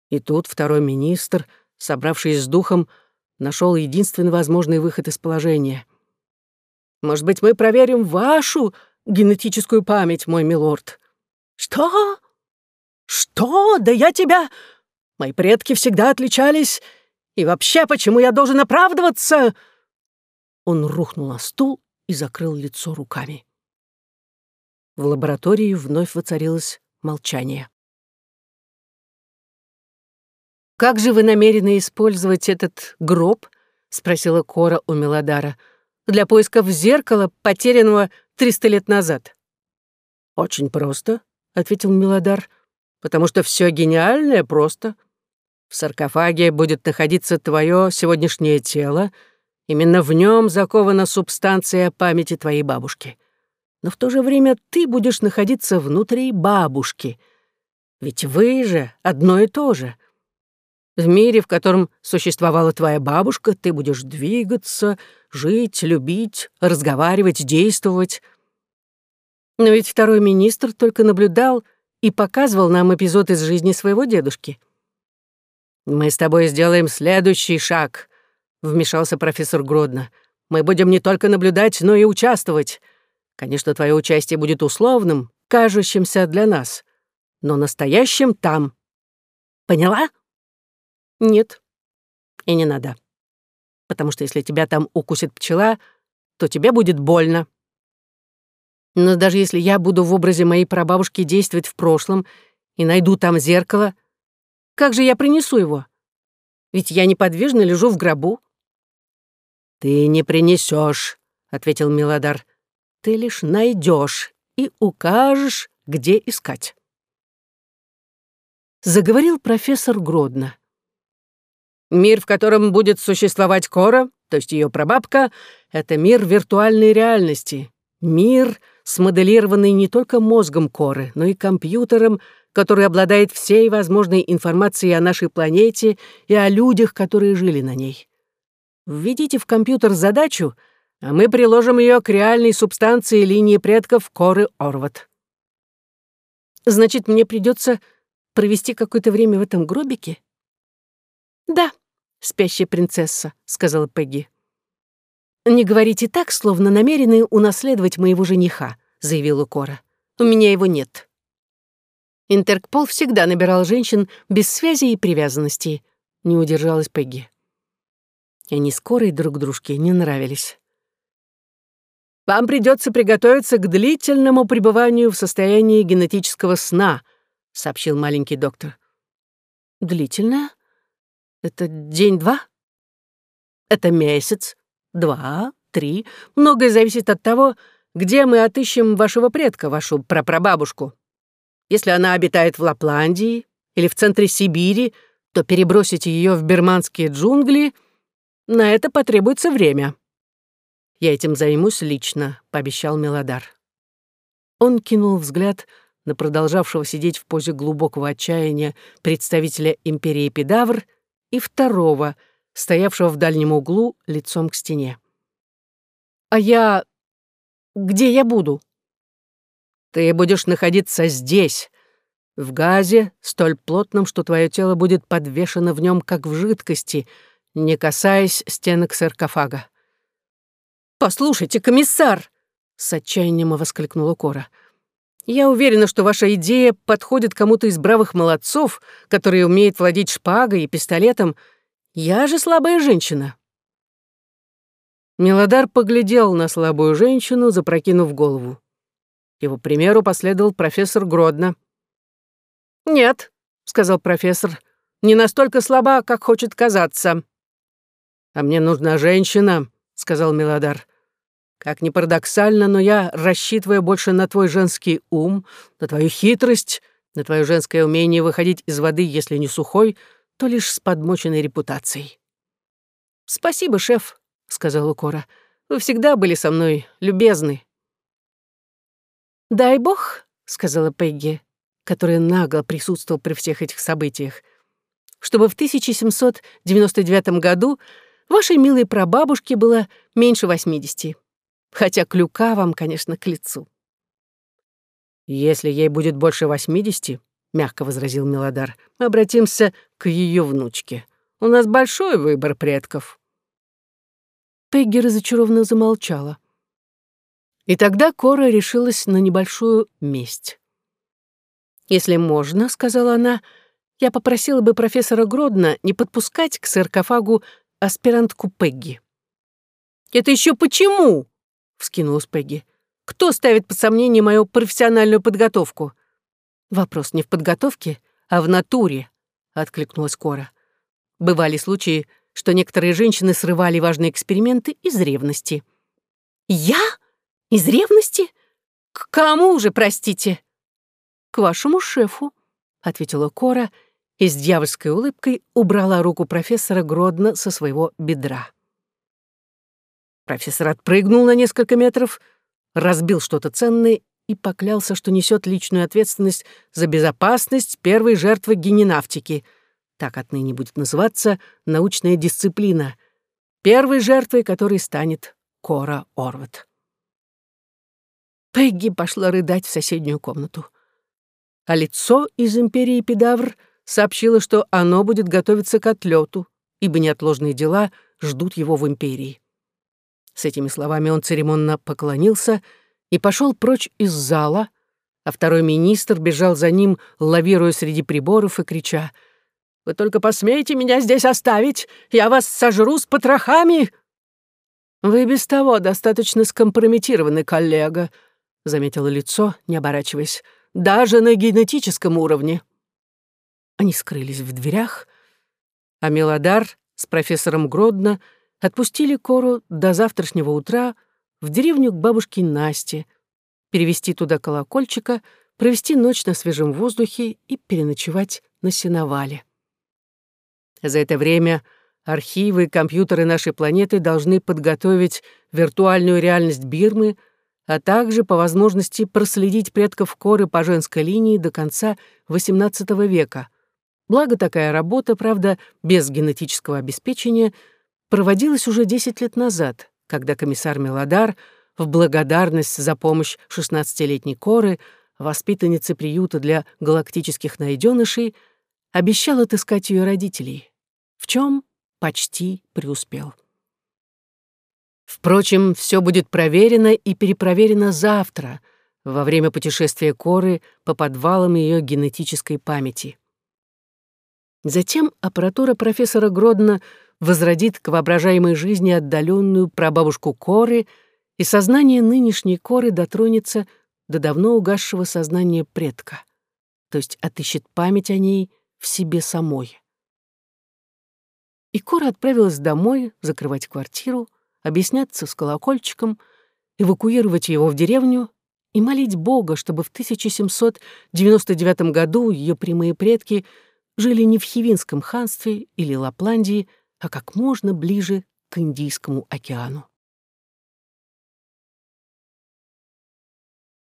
И тут второй министр, собравшись с духом, нашел единственный возможный выход из положения. «Может быть, мы проверим вашу генетическую память, мой милорд?» «Что? Что? Да я тебя...» Мои предки всегда отличались. И вообще, почему я должен оправдываться?» Он рухнул на стул и закрыл лицо руками. В лаборатории вновь воцарилось молчание. «Как же вы намерены использовать этот гроб?» — спросила Кора у Мелодара. «Для поисков зеркала, потерянного триста лет назад». «Очень просто», — ответил Мелодар, «потому что все гениальное просто. В саркофаге будет находиться твое сегодняшнее тело. Именно в нем закована субстанция памяти твоей бабушки. Но в то же время ты будешь находиться внутри бабушки. Ведь вы же одно и то же. В мире, в котором существовала твоя бабушка, ты будешь двигаться, жить, любить, разговаривать, действовать. Но ведь второй министр только наблюдал и показывал нам эпизод из жизни своего дедушки — «Мы с тобой сделаем следующий шаг», — вмешался профессор Гродно. «Мы будем не только наблюдать, но и участвовать. Конечно, твое участие будет условным, кажущимся для нас, но настоящим там. Поняла?» «Нет, и не надо. Потому что если тебя там укусит пчела, то тебе будет больно». Но даже если я буду в образе моей прабабушки действовать в прошлом и найду там зеркало, как же я принесу его? Ведь я неподвижно лежу в гробу». «Ты не принесешь, ответил Милодар. «Ты лишь найдешь и укажешь, где искать». Заговорил профессор Гродно. «Мир, в котором будет существовать Кора, то есть ее прабабка, это мир виртуальной реальности. Мир, смоделированный не только мозгом Коры, но и компьютером, который обладает всей возможной информацией о нашей планете и о людях, которые жили на ней. Введите в компьютер задачу, а мы приложим ее к реальной субстанции линии предков коры Орват. Значит, мне придется провести какое-то время в этом гробике? Да, спящая принцесса, сказала Пегги. Не говорите так, словно намерены унаследовать моего жениха, заявила Кора. У меня его нет. Интерпол всегда набирал женщин без связи и привязанностей. Не удержалась Пегги. И они скоро и друг дружке не нравились. «Вам придется приготовиться к длительному пребыванию в состоянии генетического сна», — сообщил маленький доктор. «Длительное? Это день-два?» «Это месяц, два, три. Многое зависит от того, где мы отыщем вашего предка, вашу прапрабабушку. Если она обитает в Лапландии или в центре Сибири, то перебросить ее в бирманские джунгли — на это потребуется время. «Я этим займусь лично», — пообещал Мелодар. Он кинул взгляд на продолжавшего сидеть в позе глубокого отчаяния представителя империи Педавр и второго, стоявшего в дальнем углу лицом к стене. «А я... где я буду?» Ты будешь находиться здесь, в газе, столь плотном, что твое тело будет подвешено в нем, как в жидкости, не касаясь стенок саркофага. «Послушайте, комиссар!» — с отчаянием воскликнула Кора. «Я уверена, что ваша идея подходит кому-то из бравых молодцов, которые умеют владеть шпагой и пистолетом. Я же слабая женщина». Мелодар поглядел на слабую женщину, запрокинув голову. Его примеру последовал профессор Гродно. «Нет», — сказал профессор, — «не настолько слаба, как хочет казаться». «А мне нужна женщина», — сказал Мелодар. «Как ни парадоксально, но я рассчитываю больше на твой женский ум, на твою хитрость, на твое женское умение выходить из воды, если не сухой, то лишь с подмоченной репутацией». «Спасибо, шеф», — сказала Кора. «Вы всегда были со мной любезны». «Дай бог», — сказала Пегги, которая нагло присутствовал при всех этих событиях, «чтобы в 1799 году Вашей милой прабабушке было меньше восьмидесяти. Хотя клюка вам, конечно, к лицу. «Если ей будет больше восьмидесяти, — мягко возразил Мелодар, — мы обратимся к ее внучке. У нас большой выбор предков». Пегги разочарованно замолчала. И тогда Кора решилась на небольшую месть. «Если можно, — сказала она, — я попросила бы профессора Гродна не подпускать к саркофагу аспирантку Пегги. «Это еще почему?» — вскинулась Пегги. «Кто ставит под сомнение мою профессиональную подготовку?» «Вопрос не в подготовке, а в натуре», — откликнулась Кора. «Бывали случаи, что некоторые женщины срывали важные эксперименты из ревности». «Я? Из ревности? К кому же, простите?» «К вашему шефу», — ответила Кора и с дьявольской улыбкой убрала руку профессора Гродно со своего бедра. Профессор отпрыгнул на несколько метров, разбил что-то ценное и поклялся, что несет личную ответственность за безопасность первой жертвы генинавтики. Так отныне будет называться научная дисциплина. Первой жертвой которой станет Кора Орват. Пегги пошла рыдать в соседнюю комнату. А лицо из империи Педавр — сообщила, что оно будет готовиться к отлету, ибо неотложные дела ждут его в империи. С этими словами он церемонно поклонился и пошел прочь из зала, а второй министр бежал за ним, лавируя среди приборов и крича «Вы только посмеете меня здесь оставить? Я вас сожру с потрохами!» «Вы без того достаточно скомпрометированы, коллега», — заметило лицо, не оборачиваясь, «даже на генетическом уровне». Они скрылись в дверях, а Мелодар с профессором Гродно отпустили Кору до завтрашнего утра в деревню к бабушке Насте, перевести туда колокольчика, провести ночь на свежем воздухе и переночевать на сеновале. За это время архивы и компьютеры нашей планеты должны подготовить виртуальную реальность Бирмы, а также, по возможности, проследить предков Коры по женской линии до конца XVIII века. Благо такая работа, правда, без генетического обеспечения, проводилась уже 10 лет назад, когда комиссар Мелодар в благодарность за помощь 16-летней Коры, воспитанницы приюта для галактических найденышей, обещал отыскать ее родителей, в чем почти преуспел. Впрочем, все будет проверено и перепроверено завтра, во время путешествия Коры по подвалам ее генетической памяти. Затем аппаратура профессора Гродно возродит к воображаемой жизни отдаленную прабабушку Коры, и сознание нынешней Коры дотронется до давно угасшего сознания предка, то есть отыщет память о ней в себе самой. И Кора отправилась домой закрывать квартиру, объясняться с колокольчиком, эвакуировать его в деревню и молить Бога, чтобы в 1799 году ее прямые предки — жили не в Хивинском ханстве или Лапландии, а как можно ближе к Индийскому океану.